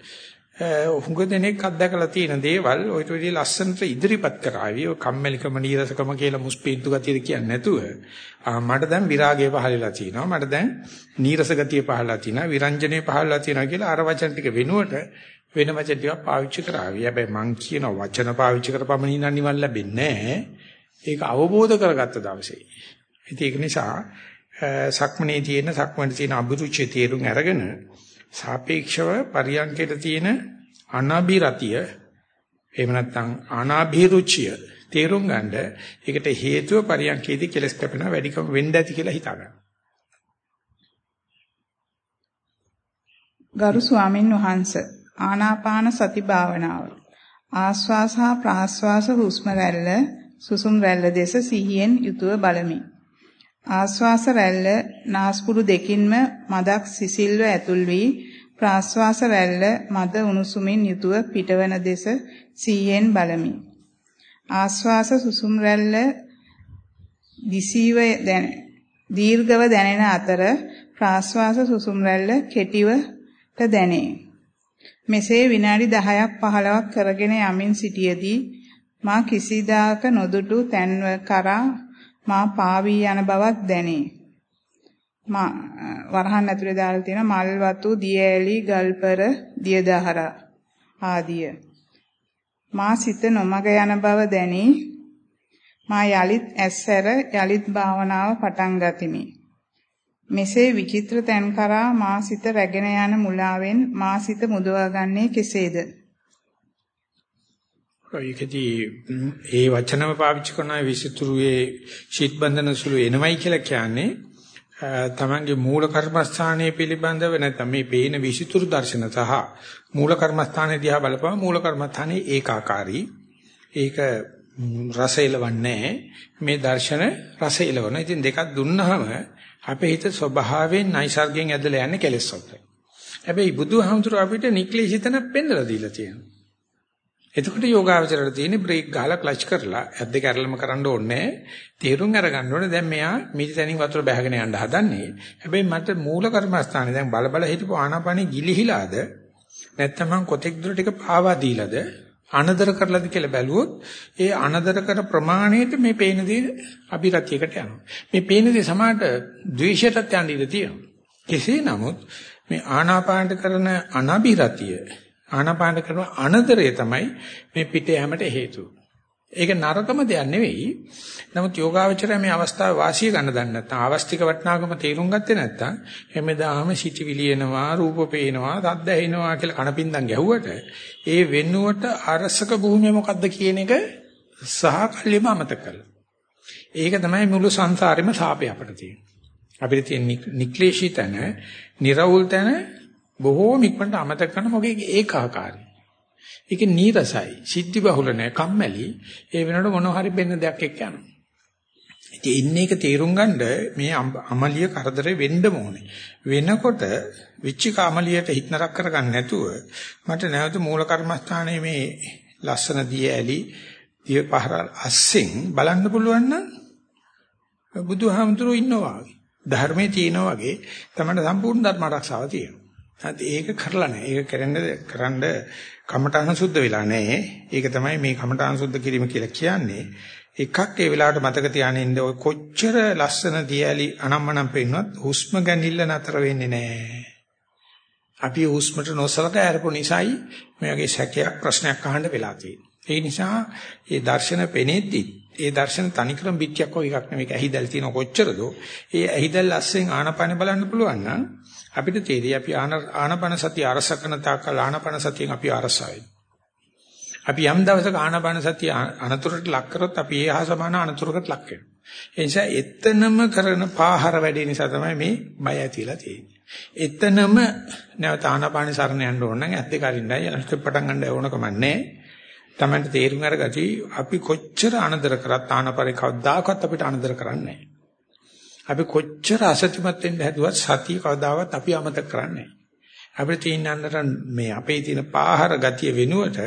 හුඟ දෙනෙක් අත්දකලා තියෙන දේවල් ඔයිට විදිහ ලස්සනට ඉදිරිපත් කරાવી ඔය කම්මැලිකම නීරසකම කියලා මුස්පීන්තු ගතියද කියන්නේ නැතුව. මට දැන් විරාගය පහලලා තියෙනවා මට දැන් නීරස ගතිය පහලලා තියෙනවා විරංජනේ පහලලා තියෙනවා කියලා අර වචන ටික වෙනුවට වෙන වචන ටිකක් පාවිච්චි කරાવી හැබැයි මං කියන වචන පාවිච්චි කරපමණින් නම් නිවන් ලැබෙන්නේ නැහැ. ඒක අවබෝධ කරගත්ත දවසේ. ඒක නිසා සක්මනේ තියෙන සක්මනේ තියෙන අභිරුචිය තේරුම් අරගෙන සාපේක්ෂව පරියන්කයට තියෙන අනාභිරතිය එහෙම නැත්නම් අනාභිරුචිය තේරුම් ගන්න ඒකට හේතුව පරියන්කේදී කෙලස් කැපෙන වැඩිකම වෙන්න ඇති කියලා හිතා ගන්න. ගරු ස්වාමින් වහන්සේ ආනාපාන සති භාවනාව ආස්වාස හා ප්‍රාස්වාස හුස්ම රැල්ල සුසුම් රැල්ල දෙස සිහියෙන් යුතුව බලමි. ආස්වාස රැල්ල නාස්පුඩු දෙකින්ම මදක් සිසිල්ව ඇතුල් වී ප්‍රාස්වාස රැල්ල මද උණුසුමින් යුතුව පිටවන දෙස සීයෙන් බලමි. ආස්වාස සුසුම් රැල්ල දිසීව දැන දීර්ඝව දැනෙන අතර ප්‍රාස්වාස සුසුම් රැල්ල කෙටිවට දැනේ. මෙසේ විනාඩි 10ක් 15ක් කරගෙන යමින් සිටියේදී මා කිසිදාක නොදුටු තැන්ව කරා මා පාවී යන බවක් දැනේ. මා වරහන් ඇතුලේ දාලා තියෙන මල් වතු, දිය ඇලි, ගල්පර, දියදහර ආදිය. මා සිත නොමග යන බව දැනි මා යලිත් ඇස්සර යලිත් භාවනාව පටන් ගතිමි. මෙසේ විචිත්‍ර තැන් කරා මා සිත රැගෙන යන මුලාවෙන් මා සිත මුදවා ගන්නේ කෙසේද? ඒකදී ඒ වචනම පාවිච්චි කරන විසිතුරුවේ ෂීට් බන්ධන සුළු එනවයි කියලා කියන්නේ තමන්ගේ මූල කර්මස්ථානයේ පිළිබඳව නැත්නම් මේ පේන විසිතුරු දර්ශන සහ මූල කර්මස්ථානයේ දිහා බලපුවම මූල කර්මස්ථානයේ ඒකාකාරී ඒක රස එලවන්නේ මේ දර්ශන රස එලවන. ඉතින් දෙකක් දුන්නාම අපේ හිත ස්වභාවයෙන් නයිසර්ගයෙන් ඇදලා යන්නේ කෙලෙස් වලට. හැබැයි බුදුහාමුදුරුව අපිට නික්ලේශිතන පෙන්නලා දීලා තියෙනවා. එතකොට යෝගාවචරයට තියෙන්නේ බ්‍රේක් ගහලා ක්ලච් කරලා ඇද්ද කැරලම කරන්න ඕනේ. තීරුම් අරගන්න ඕනේ දැන් මෙයා මිදිතනින් වතුර බහගෙන යන්න හදන්නේ. හැබැයි මට මූල කර්මස්ථානේ දැන් බල බල හිටපු ආනාපානෙ ගිලිහිලාද නැත්නම් මං කොතෙක් දුර ටික පාවා දීලාද අනදර කරලාද කියලා බැලුවොත් ඒ අනදර කර ප්‍රමාණයට මේ පේන දේ අභිරතියකට යනවා. මේ පේන දේ සමානට ද්වේෂයටත් යන්න ඉඩ තියෙනවා. කෙසේ නමුත් මේ ආනාපානට කරන අනබිරතිය ආනාපාන කරන අනදරය තමයි මේ පිටේ හැමට හේතුව. ඒක නරකම දෙයක් නෙවෙයි. නමුත් යෝගාවචරය මේ අවස්ථාව වාසිය ගන්න දන්නේ නැත්නම් ආවස්තික වටනාකම තේරුම් ගත්තේ නැත්නම් හැමදාම සිටිවිලි එනවා, රූප පේනවා, සද්ද ඇහෙනවා කියලා කනපින්දම් ගැහුවට ඒ වෙනුවට අරසක භූමිය මොකද්ද කියන එක සහකල්ලියම අමතක කරලා. ඒක තමයි මුළු සංසාරෙම සාපේ අපිට තියෙන්නේ. අපිට තියෙන නික්ලේශී තන, निराවුල් තන බොහෝම ඉක්මනට අමතක කරන මොකේ ඒකාකාරයි. ඒක නීරසයි, සිද්ධි බහුල නැහැ, කම්මැලි. ඒ වෙනකොට මොනවා හරි වෙන්න දෙයක් එක්ක යනවා. ඉතින් ඉන්නේ එක තේරුම් ගන්න මේ අමලිය කරදරේ වෙන්න ඕනේ. වෙනකොට විච්චික අමලියට හිටනරක් කරගන්න නැතුව මට නැවත මූල කර්මස්ථානයේ මේ ලස්සන දිය ඇලි දිය පහර අස්සෙන් බලන්න පුළුවන් නම් බුදුහාමුදුරුවෝ ඉන්නවා වගේ. ධර්මයේ තියෙනවා වගේ තමයි සම්පූර්ණ ධර්ම ආරක්ෂාව තියෙනවා. ඒක කරලා නැහැ. ඒක කරන්න කරන්න කමඨාන සුද්ධ වෙලා නැහැ. ඒක තමයි මේ කමඨාන සුද්ධ කිරීම කියලා කියන්නේ. එකක් ඒ වෙලාවට මතක තියාගෙන ඉන්න ඔය කොච්චර ලස්සන දියලි අනම්මනම් පෙන්නවත් හුස්ම ගැනීම නතර වෙන්නේ නැහැ. අපි හුස්මට නොසලකා ආරපු නිසායි මේ වගේ සැකයක් ප්‍රශ්නයක් අහන්න වෙලා තියෙන්නේ. ඒ නිසා ඒ දර්ශන පෙනෙද්දි ඒ දර්ශන තනිකරම පිටියක් වගේ එකක් නෙවෙයි ඇහිදල් තියෙන කොච්චරද ඒ ඇහිදල් ලස්සෙන් ආනපන බලන්න පුළුවන් නම් අපිට තේරෙයි අපි ආනපන සතිය අරසකන තාකල් ආනපන සතියෙන් අපි අරසයි. අපි යම් දවසක ආනපන සතිය අනතුරට ලක් කරොත් අපි ඒ හා සමාන අනතුරකට ලක් වෙනවා. ඒ නිසා එතනම කරන පාහර වැඩේ නිසා තමයි මේ බය ඇතිලා තියෙන්නේ. එතනම නැවත ආනපාන සරණ යන්න ඕන නම් ඇත්ත කරින්නයි අනිත් පටන් ගන්න ඕන කමන්නේ. Tamanට තේරුම් අරගති අපි කොච්චර අනදර කරත් ආනපරේ කවදාකවත් අපිට අනදර කරන්නේ නැහැ. අපි කොච්චර අසත්‍යමත් වෙන්න හැදුවත් සතිය කවදාවත් අපි අමතක කරන්නේ අපිට තියෙන මේ අපේ තියෙන පාහර ගතිය වෙනුවට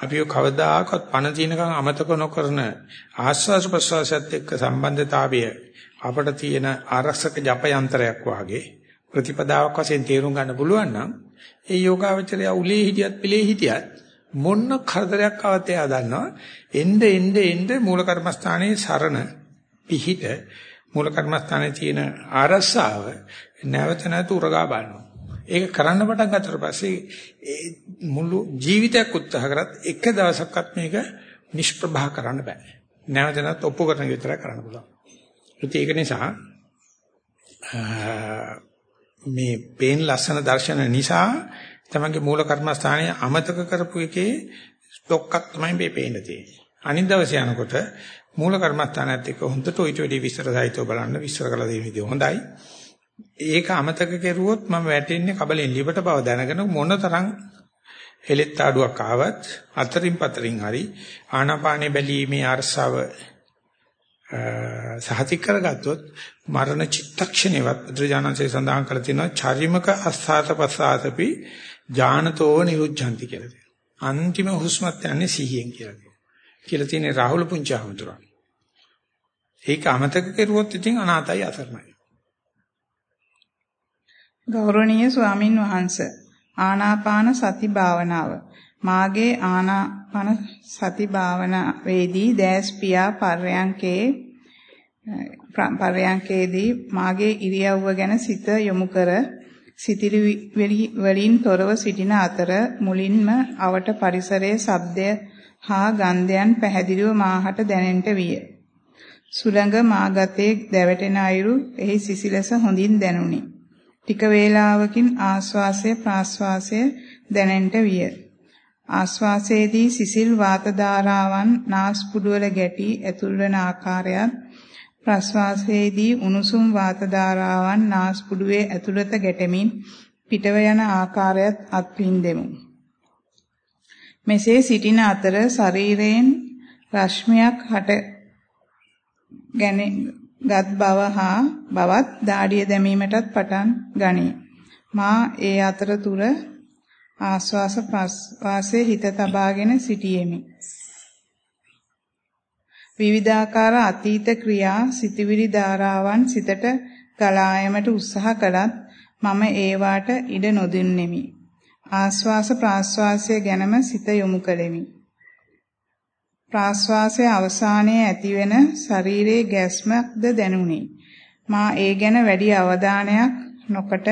අපි කවදාකවත් පණ තිනකම් අමතක නොකරන ආස්වාස් ප්‍රසවාසයත් එක්ක සම්බන්ධතාවය අපට තියෙන ආරක්ෂක ජප යන්ත්‍රයක් වාගේ ප්‍රතිපදාවක් වශයෙන් තේරුම් ගන්න පුළුවන් නම් ඒ යෝගාවචරය උලේ හිටියත් පිළේ හිටියත් මොන්න කරදරයක් ආවත් එයා දන්නවා. එnde එnde එnde මූල කර්මස්ථානයේ සරණ පිහිට මූල කර්මස්ථානයේ තියෙන ආරස්සාව නැවත නැවත උරගා බලනවා. ඒක කරන්න පටන් ගත්තට පස්සේ මුළු ජීවිතයක් උත්සාහ කරත් එක දවසක්වත් මේක නිෂ්ප්‍රභා කරන්න බෑ. නැවත නැවත ඔප්පු කරන විතරයි කරන්න පුළුවන්. ඒක නිසා මේ පේන ලස්සන දර්ශන නිසා තමන්ගේ මූල කර්මස්ථානයේ අමතක කරපු එකේ ස්ටොක් එකක් තමයි මේ පේන්න තියෙන්නේ. අනිත් දවසේ යනකොට මූල කර්මස්ථානයත් එක්ක හොඳට ඔයිට වැඩි විස්තර සහිතව බලන්න විස්තර කළ දෙන විදිහ හොඳයි. ඒක අමතක කෙරුවොත් මම වැටෙන්නේ කබලෙන් ලිබට බව දැනගෙන මොනතරම් හෙලෙත් ආඩුවක් ආවත් අතරින් පතරින් හරි ආනාපානේ බැලීමේ අරසාව සහතික කරගත්තොත් මරණ චිත්තක්ෂණේවත් බුදුජානන්සේ සඳහන් කළ තියෙනවා චරිමක අස්සාත පස්සාතපි ඥානතෝ නිරුද්ධಂತಿ කියලා. අන්තිම හුස්මත් යන්නේ සිහියෙන් කියලා. කියලා තියෙන රාහුල පුංචි හමුදුරා. ඒක අමතක කෙරුවොත් ඉතින් අනාතයි අසරණයි. ගෞරවනීය ස්වාමින් වහන්සේ ආනාපාන සති භාවනාව මාගේ ආනාපාන සති භාවනාවේදී දැස් පියා පර්යංකේ පර්යංකේදී මාගේ ඉරියව්ව ගැන සිත යොමු කර සිතිලි වලින් තොරව සිටින අතර මුලින්ම අවට පරිසරයේ ශබ්දය හා ගන්ධයන් පැහැදිලිව මාහට දැනෙන්නට විය. සුළඟ මාගතේ දැවටෙන අයුරු එහි සිසිලස හොඳින් දැනුනි. ටික වේලාවකින් ආශ්වාසය ප්‍රාශ්වාසය දැනෙන්නට විය. ආශ්වාසයේදී සිසිල් වාත ධාරාවන් නාස්පුඩුවල ගැටි ඇතුල් වන ආකාරයත් ප්‍රශ්වාසයේදී උණුසුම් වාත ධාරාවන් නාස්පුඩුවේ ඇතුළත ගැටෙමින් පිටව යන ආකාරයත් අත්විඳෙමු. මෙසේ සිටින අතර ශරීරයෙන් රශ්මියක් හට ගත් බව හා බවත් දාඩිය දැමීමටත් පටන් ගනී. මා ඒ අතරතුර ආස්වාස ප්‍රස්වාසයේ හිත තබාගෙන සිටියෙමි. විවිධාකාර අතීත ක්‍රියා සිතවිලි ධාරාවන් සිතට ගලායමට උත්සාහ කළත් මම ඒවාට ඉඩ නොදුන්නෙමි. ආස්වාස ප්‍රාස්වාසය ගැනම සිත යොමු කළෙමි. ප්‍රාස්වාසයේ අවසානයේ ඇතිවෙන ශරීරයේ ගැස්මක්ද දැනුනි. මා ඒ ගැන වැඩි අවධානයක් නොකොට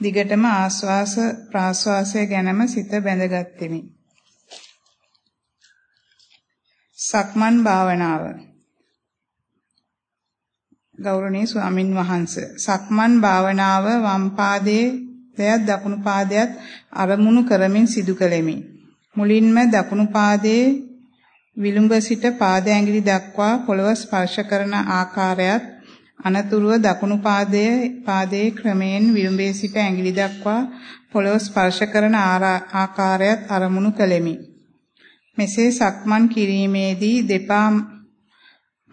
දිගටම ආස්වාස ප්‍රාස්වාසය ගැනම සිත බැඳගත්ෙමි. සක්මන් භාවනාව ගෞරවනීය ස්වාමින් වහන්සේ සක්මන් භාවනාව වම් පාදයේ දෙයත් දකුණු පාදයට අරමුණු කරමින් සිදු කළෙමි. මුලින්ම දකුණු පාදයේ විලුඹ සිට පාද ඇඟිලි දක්වා පොළව ස්පර්ශ කරන ආකාරයත් අනතුරුව දකුණු පාදයේ පාදයේ ක්‍රමයෙන් විලුඹේ සිට ඇඟිලි දක්වා පොළව ස්පර්ශ කරන ආකාරයත් අරමුණු කළෙමි. මෙසේ සක්මන් කිරීමේදී දෙපා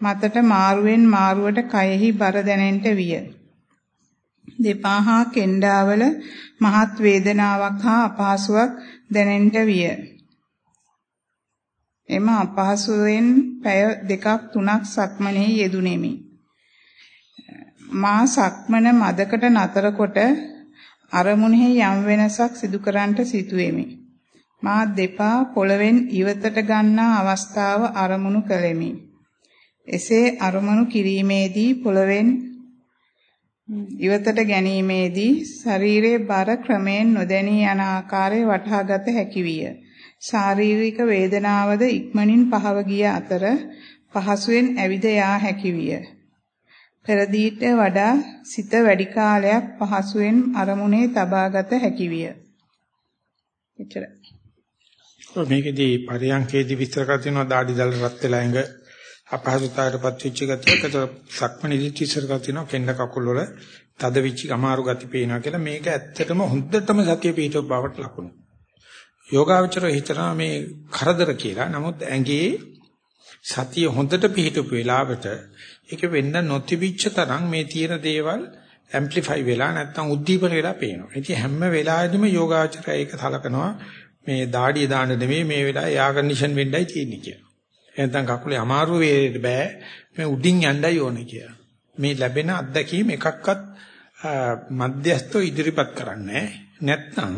මතට මාරුවෙන් මාරුවට කයෙහි බර දැනෙන්නට විය. දෙපා හා කෙන්ඩාවල මහත් වේදනාවක් හා අපහසුාවක් දැනෙන්නට විය. එම අපහසුයෙන් පැය දෙකක් තුනක් සක්මනේ යෙදුණෙමි. මා සක්මන මදකට නතර කොට අරමුණෙහි යම් වෙනසක් සිදු කරන්නට සිටුවෙමි. මා දෙපා පොළවෙන් ඉවතට ගන්නා අවස්ථාව අරමුණු කළෙමි. එසේ අරමුණු කිරීමේදී පොළවෙන් ඉවතට ගැනීමේදී ශරීරයේ බර ක්‍රමයෙන් නොදැනී යන ආකාරය වටහාගත හැකි විය. ශාරීරික වේදනාවද ඉක්මනින් පහව ගිය අතර පහසුවෙන් ඇවිද යා හැකි විය. පෙරදීට වඩා සිත වැඩි කාලයක් පහසුවෙන් අරමුණේ තබාගත හැකි විය. එච්චරයි. මේකෙදී පරියන්කේදී විස්තර කර තියෙනවා দাঁඩි දල රත් වෙලා ඇඟ අපහසුතාවයටපත් වෙච්ච ගතියක්. ඒතර සක්මණේදී විස්තර කර තියෙනවා කෙන්න කකුල් වල තද විච්ච අමාරු ගති පේනවා කියලා. මේක ඇත්තටම හොඳටම සතිය පිටව බවට ලකුණු. යෝගාවචරය හිතනවා මේ කරදර කියලා. නමුත් ඇඟේ සතිය හොඳට පිටුපු වෙලාවට ඒක වෙන්න නොතිබිච්ච තරම් මේ තියෙන දේවල් ඇම්ප්ලිෆයි වෙලා නැත්තම් උද්දීපන වෙලා පේනවා. ඉතින් හැම වෙලාවෙදිම යෝගාචරය ඒක සලකනවා මේ දාඩිය දාන්න නෙමෙයි මේ වෙලාවේ එයා කන්ඩිෂන් වෙන්නයි තියෙන්නේ කියලා. එහෙනම් කකුලේ අමාරු වේරෙට බෑ මේ උඩින් යන්නයි ඕනේ කියලා. මේ ලැබෙන අත්දැකීම් එකක්වත් මධ්‍යස්තව ඉදිරිපත් කරන්නේ නැත්නම්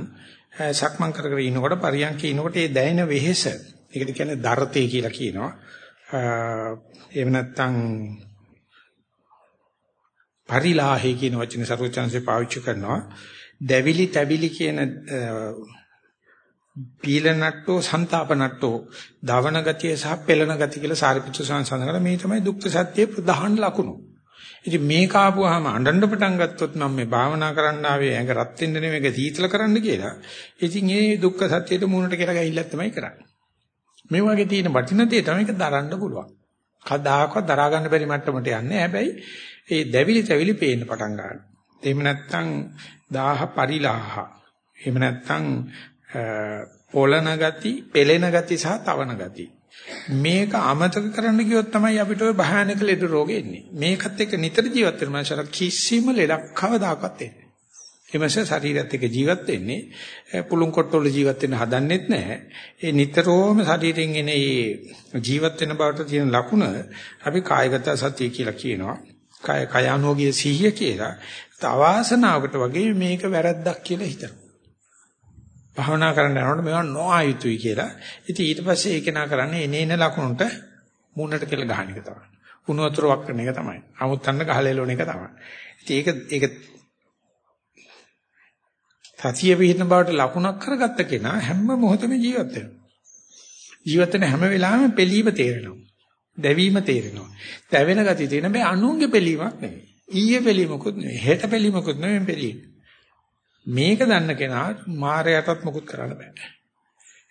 සක්මන් කර කර ඉනකොට පරියන්කේ ඉනකොට ඒ දැනෙන වෙහෙස ඒකට කියන්නේ දරතේ කියලා කියනවා. එහෙම නැත්නම් පරිලාහේ කියන වචනේ සරුවචන්සේ පාවිච්චි කරනවා. දැවිලි තැවිලි කියන පීලනට්ටෝ සන්තාපනට්ටෝ දවන ගතිය සහ පෙළන ගතිය කියලා සාරිපුත්‍ර සංසඳන කරලා මේ තමයි දුක්ඛ සත්‍යයේ ප්‍රධාන ලකුණු. ඉතින් මේක ආපුවාම අඬන්න පටන් ගත්තොත් මම මේ භාවනා කරන්න ආවේ ඇඟ රත් වෙන්න නෙමෙයි මේක සීතල කරන්න කියලා. ඉතින් ඒ දුක්ඛ සත්‍යයට මූණට කියලා ගහිල්ලක් තමයි කරන්නේ. මේ වගේ තියෙන වටින දේ තමයි ඒක දරන්න පුළුවන්. කවදාකවත් දරා ගන්න බැරි මට්ටමට යන්නේ. හැබැයි ඒ දැවිලි තැවිලි පේන්න පටන් ගන්නවා. එහෙම නැත්නම් දාහ පරිලාහ. එහෙම නැත්නම් පොළන ගති, පෙළෙන ගති සහ තවන ගති. මේක අමතක කරන්න ගියොත් තමයි අපිට ওই භයානක ලෙඩ රෝගෙ එන්නේ. මේකත් එක්ක නිතර ජීවත් වෙන මනසට කිසිම ලෙඩක් කවදාකවත් එන්නේ නැහැ. එමස ශරීරයත් එක්ක ජීවත් වෙන්නේ පුළුන් කොට්ටවල ජීවත් වෙන්න හදන්නෙත් නැහැ. ඒ නිතරම ශරීරයෙන් එන ඒ ජීවත් වෙන බවට තියෙන ලකුණ අපි කායගත සතිය කියලා කියනවා. කාය කයානෝගිය සිහිය කියලා. අවාසනාවකට වගේ මේක වැරද්දක් කියලා හිතනවා. භාවනා කරන්න යනකොට මේවා නොආයුතුයි කියලා. ඉතින් ඊට පස්සේ ඒක නා කරන්නේ එනේන ලකුණට මූණට කියලා ගහන එක තමයි. කුණු වතුර වක්කන එක තමයි. අමුත්තන්න ගහලා එලවන එක තමයි. ඉතින් ඒක ඒක සතිය පිහිටන බවට ලකුණක් කරගත්ත කෙනා හැම මොහොතෙම ජීවත් වෙනවා. ජීවත් වෙන හැම වෙලාවෙම පිළීම තේරෙනවා. දැවීම තේරෙනවා. දැවෙන ගතිය තියෙන බෑ අනුන්ගේ පිළීමක් නෙවෙයි. ඊයේ පිළීමකුත් නෙවෙයි. හෙට පිළීමකුත් නෙවෙයි පිළීම. මේක දන්න කෙනා මායයටත් මොකුත් කරන්න බෑ.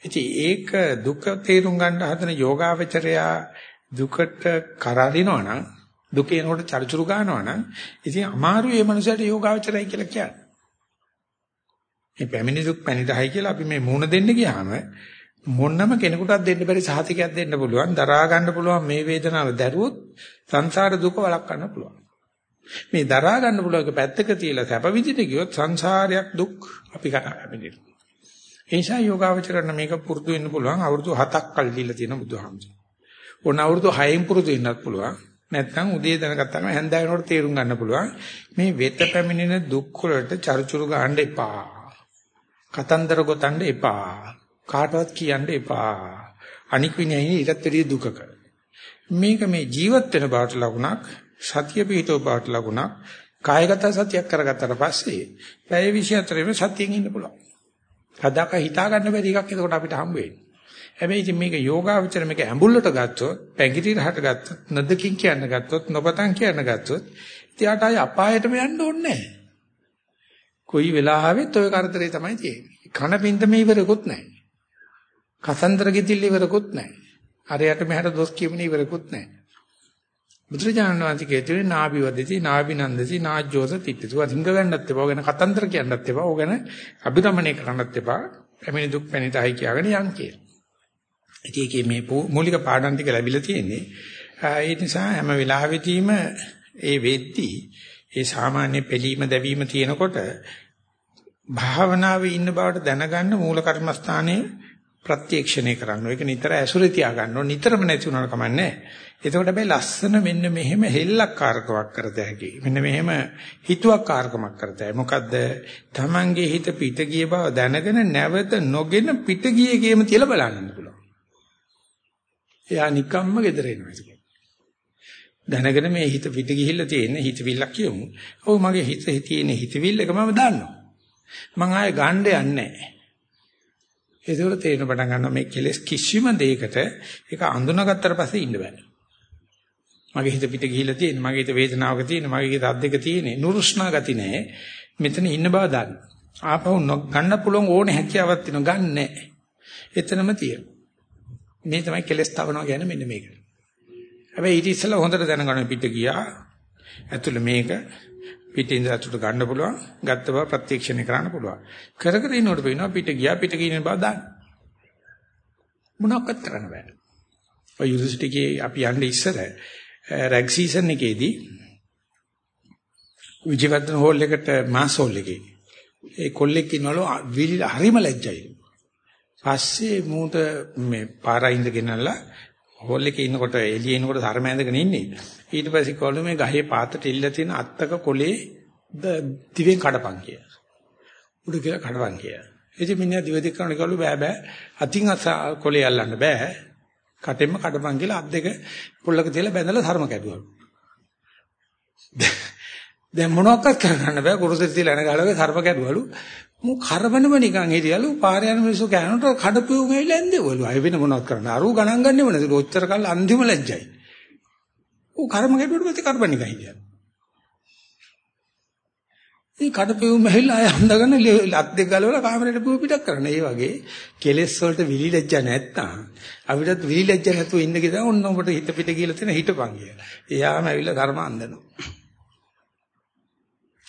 ඉතින් ඒක දුක තේරුම් ගන්න හදන යෝගාවචරයා දුකට කරාරිනවා නම් දුකේනකොට චරිචුරු ගන්නවා නම් ඉතින් අමාරුයි මේ මනුස්සයාට යෝගාවචරයි කියලා කියන්නේ. මේ පැමිණි දුක් පැනිරහයි කියලා අපි මේ මූණ දෙන්න ගියාම මොන්නම කෙනෙකුටත් දෙන්න බැරි සහතිකයක් දෙන්න පුළුවන් දරා ගන්න පුළුවන් මේ වේදනාව දැරුවොත් සංසාර දුක වළක්වන්න පුළුවන්. මේ දරා ගන්න පුළුවන් එක පැත්තක තියලා සැප විඳිට ගියොත් සංසාරයක් දුක් අපි කරා පැමිණෙනවා. ඒ නිසා යෝගාවචරණ මේක පුරුදු වෙන්න පුළුවන් අවුරුදු 7ක් කල් දීලා තියෙන බුදුහාමුදුරුවෝ. ඕන අවුරුදු 6න් පුරුදු වෙන්නත් පුළුවන්. නැත්නම් උදේ දැනගත්තාම හැන්දෑව වෙනකොට තේරුම් ගන්න පුළුවන්. මේ වෙත පැමිණෙන දුක් වලට චරුචුරු ගන්න එපා. කතන්දර ගොතන්න එපා. කාටවත් කියන්න එපා. අනික් විනයයි ඊටත් වැඩිය දුකක. මේක මේ ජීවත් වෙන බවට ලකුණක්, සතිය පිහිටව බවට ලකුණක්. කායගත සතියක් කරගත්තට පස්සේ පැය 24ෙම සතියෙන් ඉන්න පුළුවන්. කදාක හිතා ගන්න බැරි එකක් එතකොට අපිට හම්බ වෙන්නේ. හැබැයි ඉතින් මේක යෝගාවචර මේක ඇඹුල්ලට ගත්තොත්, පැංගිරි රහට ගත්තොත්, නදකින් කියන්න ගත්තොත්, නොපතන් කියන්න ගත්තොත්, ඉතියාට අය අපායටම යන්න ඕනේ නැහැ. කොයි වෙලාවෙත් ওই කරදරේ තමයි තියෙන්නේ. කන පින්ද මේ ඉවරකුත් නැහැ. කතන්දර ගෙතිල්ල ඉවරකුත් නැහැ. අරයට මෙහාට දොස් කියමින ඉවරකුත් නැහැ. බුදුරජාණන් වහන්සේ කියතුනේ නාභිවදති නාභිනන්දති නාජ්ජෝස තිට්ඨිතු. අදින්ග ගන්නත් එපා. ඔගෙන කතන්දර කියන්නත් එපා. ඔගෙන අභිදමණය කරන්නත් එපා. පැමිණි දුක් පැනිතයි කියාගෙන යන් කියලා. ඉතින් ඒකේ මේ මූලික පාඩම් ටික ලැබිලා තියෙන්නේ. ඒ නිසා හැම වෙලාවෙදීම ඒ වෙද්දී ඒ සාමාන්‍ය පිළීම දැවීම තියෙනකොට භාවනාවේ ඉන්න බවට දැනගන්න මූල කර්මස්ථානයේ ප්‍රත්‍යක්ෂණය කරන්න. ඒක නිතර ඇසුරේ තියාගන්න ඕන. නිතරම නැති වුණාට කමන්නේ. එතකොට හැබැයි ලස්සන මෙන්න මෙහෙම හෙල්ලක්කාරකමක් කරත හැකි. මෙන්න මෙහෙම හිතුවක්කාරකමක් කරත හැකි. මොකද්ද? Tamange හිත පිට ගිය බව දැනගෙන නැවත නොගෙන පිට ගියේ කියම තියලා බලන්න පුළුවන්. එයා නිකම්ම gedere එනවා ඒක. දැනගෙන මේ හිත පිට ගිහිල්ලා තියෙන හිතවිල්ලක් කියමු. ඔව් මගේ හිත තියෙන හිතවිල්ල එක මම දන්නවා. මං ආයේ ගන්න යන්නේ නැහැ. ඒකවල තේරෙන පටන් ගන්නවා මේ කෙලෙස් කිසිම දෙයකට ඒක අඳුනගත්තට පස්සේ ඉන්න බෑ. මගේ හිත පිට ගිහිල්ලා තියෙන, මගේ හිත වේදනාවක තියෙන, මගේ හිත අද්දක තියෙන, නුරුස්නා ගති නැහැ. මෙතන ඉන්න බව දන්න. ආපහු ගන්න පුළුවන් ඕනේ හැකියාවක් තියෙනවා ගන්න නැහැ. එතනම තියෙනවා. මේ තමයි කෙලස් තවනවා කියන්නේ මෙන්න මේක. හැබැයි ඊට ඉස්සෙල්ලා හොඳට දැනගන්න පිට ගියා. ඇතුළ මේක පිටින් ඇතුළට ගන්න පුළුවන්. ගත්ත බව ප්‍රත්‍යක්ෂණය කරන්න පුළුවන්. කර කර ඉන්නකොට පේනවා පිට ගියා පිට ගින බව දාන්න. මොනවක්වත් කරන්න බෑ. ඔය යුනිවර්සිටි එකේ අපි යන්නේ ඉස්සර රැග් සීසන් එකේදී විජයවර්ධන හෝල් එකට මාස් හෝල් එකේ ඒ කොල්ලෙක් ඉන්නවලු විලි හරිම ලැජ්ජයි. පස්සේ මූට මේ පාරයින්ද ගෙනල්ලා හෝල් එකේ ඉන්නකොට එළියේ ඉන්නකොට ධර්ම ඇඳගෙන ඉන්නේ. ඊට පස්සේ කොළු මේ ගහේ පාතට ඉල්ල තියෙන අත්තක කොලේ දිවෙන් කඩපන් කියලා. උඩ කියලා කඩපන් කියලා. ඉතින් මිනිහා දිව දෙක කරන කළු බෑ බෑ අතින් අස කොලේ අල්ලන්න බෑ. කටෙන්ම කඩපන් කියලා අත් දෙක පොල්ලක තියලා බැඳලා ධර්ම කැඩුවලු. දැන් මොනවක්වත් කරගන්න බෑ කුරුසෙත් තියලා එන ගාලක ධර්ම කැඩුවලු. මු කරබනම නිකන් හිටියලු පාර යන මිනිස්සු කෑනට කඩපියුම් ඇවිල්ලා ඇන්දේවලු. අය වෙන මොනවත් කරන්න. අරු ගණන් ගන්නෙම නැතිලු. ඔච්චර කල් අන්තිම ලැජ්ජයි. ඌ කර්ම ගැටුවට පස්සේ කරබන් නිකන් හිටියා. මේ කඩපියුම් ඇවිල්ලා අය හඳගෙන ලත් දෙක ගලවලා කාමරේට පුව පිටක් කරන. ඒ වගේ කෙලෙස් වලට විලි ලැජ්ජ නැත්තම් අපිටත් විලි ලැජ්ජ නැතුව ඉන්න කියලා ඔන්න ඔබට හිත පිට කියලා තියෙන හිටපන් කියලා. එයාම ඇවිල්ලා කර්ම අන්දනවා.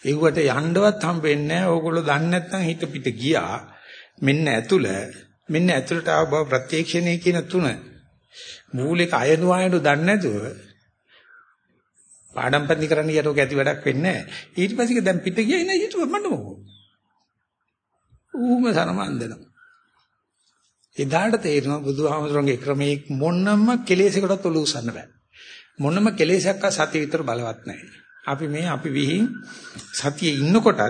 ඒවට යන්නවත් හම්බෙන්නේ නැහැ. ඕගොල්ලෝ දන්නේ නැත්නම් හිත පිට ගියා. මෙන්න ඇතුළ මෙන්න ඇතුළට ආව බව ප්‍රත්‍යක්ෂණය කියන තුන. මූලික අයනු අයනු දන්නේ නැතුව පාඩම් පන්ති කරන්න යට ඔක ඇති වැඩක් වෙන්නේ නැහැ. ඊට පස්සේ දැන් පිට ගියා නේ හිතුව මන්නම. ඌම සනමන්දනවා. එදාට තේරෙනවා බුදුහාමුදුරන්ගේ ක්‍රමයේ මොනම කෙලෙසයකටත් ඔලු උසන්න බෑ. මොනම කෙලෙසයක්ක සතිය විතර බලවත් නැහැ. අපි මේ අපි විහිං සතියේ ඉන්නකොටත්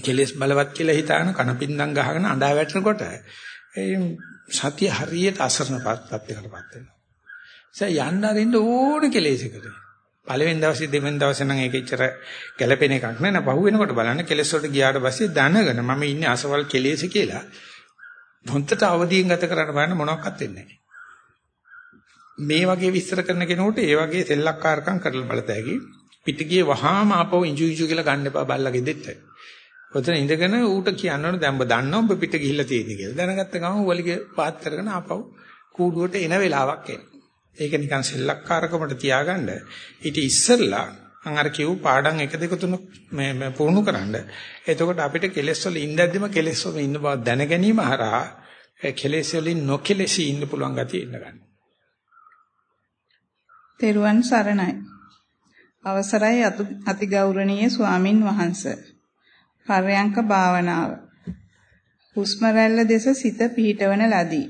කෙලෙස් බලවත් කියලා හිතාගෙන කනපින්දම් ගහගෙන අඬා වැටෙනකොට ඒ සතිය හරියට අසරණපත් තත්යකටපත් වෙනවා. ඒ යන්න අරින්න ඕන කෙලෙසකට. පළවෙනි දවසේ දෙවෙනි දවසේ නම් ඒක එච්චර ගැළපෙන එකක් නෑ නේ. පහු වෙනකොට බලන්න කෙලෙස් වලට ගියාට පස්සේ දැනගෙන මම ඉන්නේ අසවල් කෙලෙස් කියලා. හොන්දට අවදියෙන් ගත කරන්න බලන්න මොනවත් වෙන්නේ නෑ. මේ වගේ විස්තර කරන කෙනෙකුට ඒ වගේ සෙල්ලක්කාරකම් කරලා බලතැකි පිටිගියේ වහාම ආපහු ඉංජු ඉංජු කියලා ගන්න එපා බල්ලගේ දෙන්න. ඔතන ඉඳගෙන ඌට කියන්නවනේ දැන් ඔබ දන්නවා ඔබ පිට ගිහිල්ලා තියෙන්නේ කියලා. දැනගත්ත ගමන් වලිගේ පාත් කරගෙන ආපහු කූඩුවට එන වෙලාවක් එනවා. ඒක නිකන් සෙල්ලක්කාරකමට තියාගන්න. ඊට ඉස්සෙල්ලා මම අර කිව් පාඩම් 1 2 3 මේ මේ පුහුණු කරන්න. එතකොට අපිට කෙලෙස් වල ඉඳද්දිම කෙලෙස් වල ඉන්න බව දැන ගැනීම හරහා කෙලෙස් වලින් නොකෙලෙසි ඉන්න පුළුවන් ගතිය ඉන්න ගන්න. තෙරුවන් සරණයි. අවසරයි අතිගෞරවනීය ස්වාමින් වහන්සේ. පර්යංක භාවනාව. හුස්ම රැල්ල දෙස සිත පිහිටවන ලදී.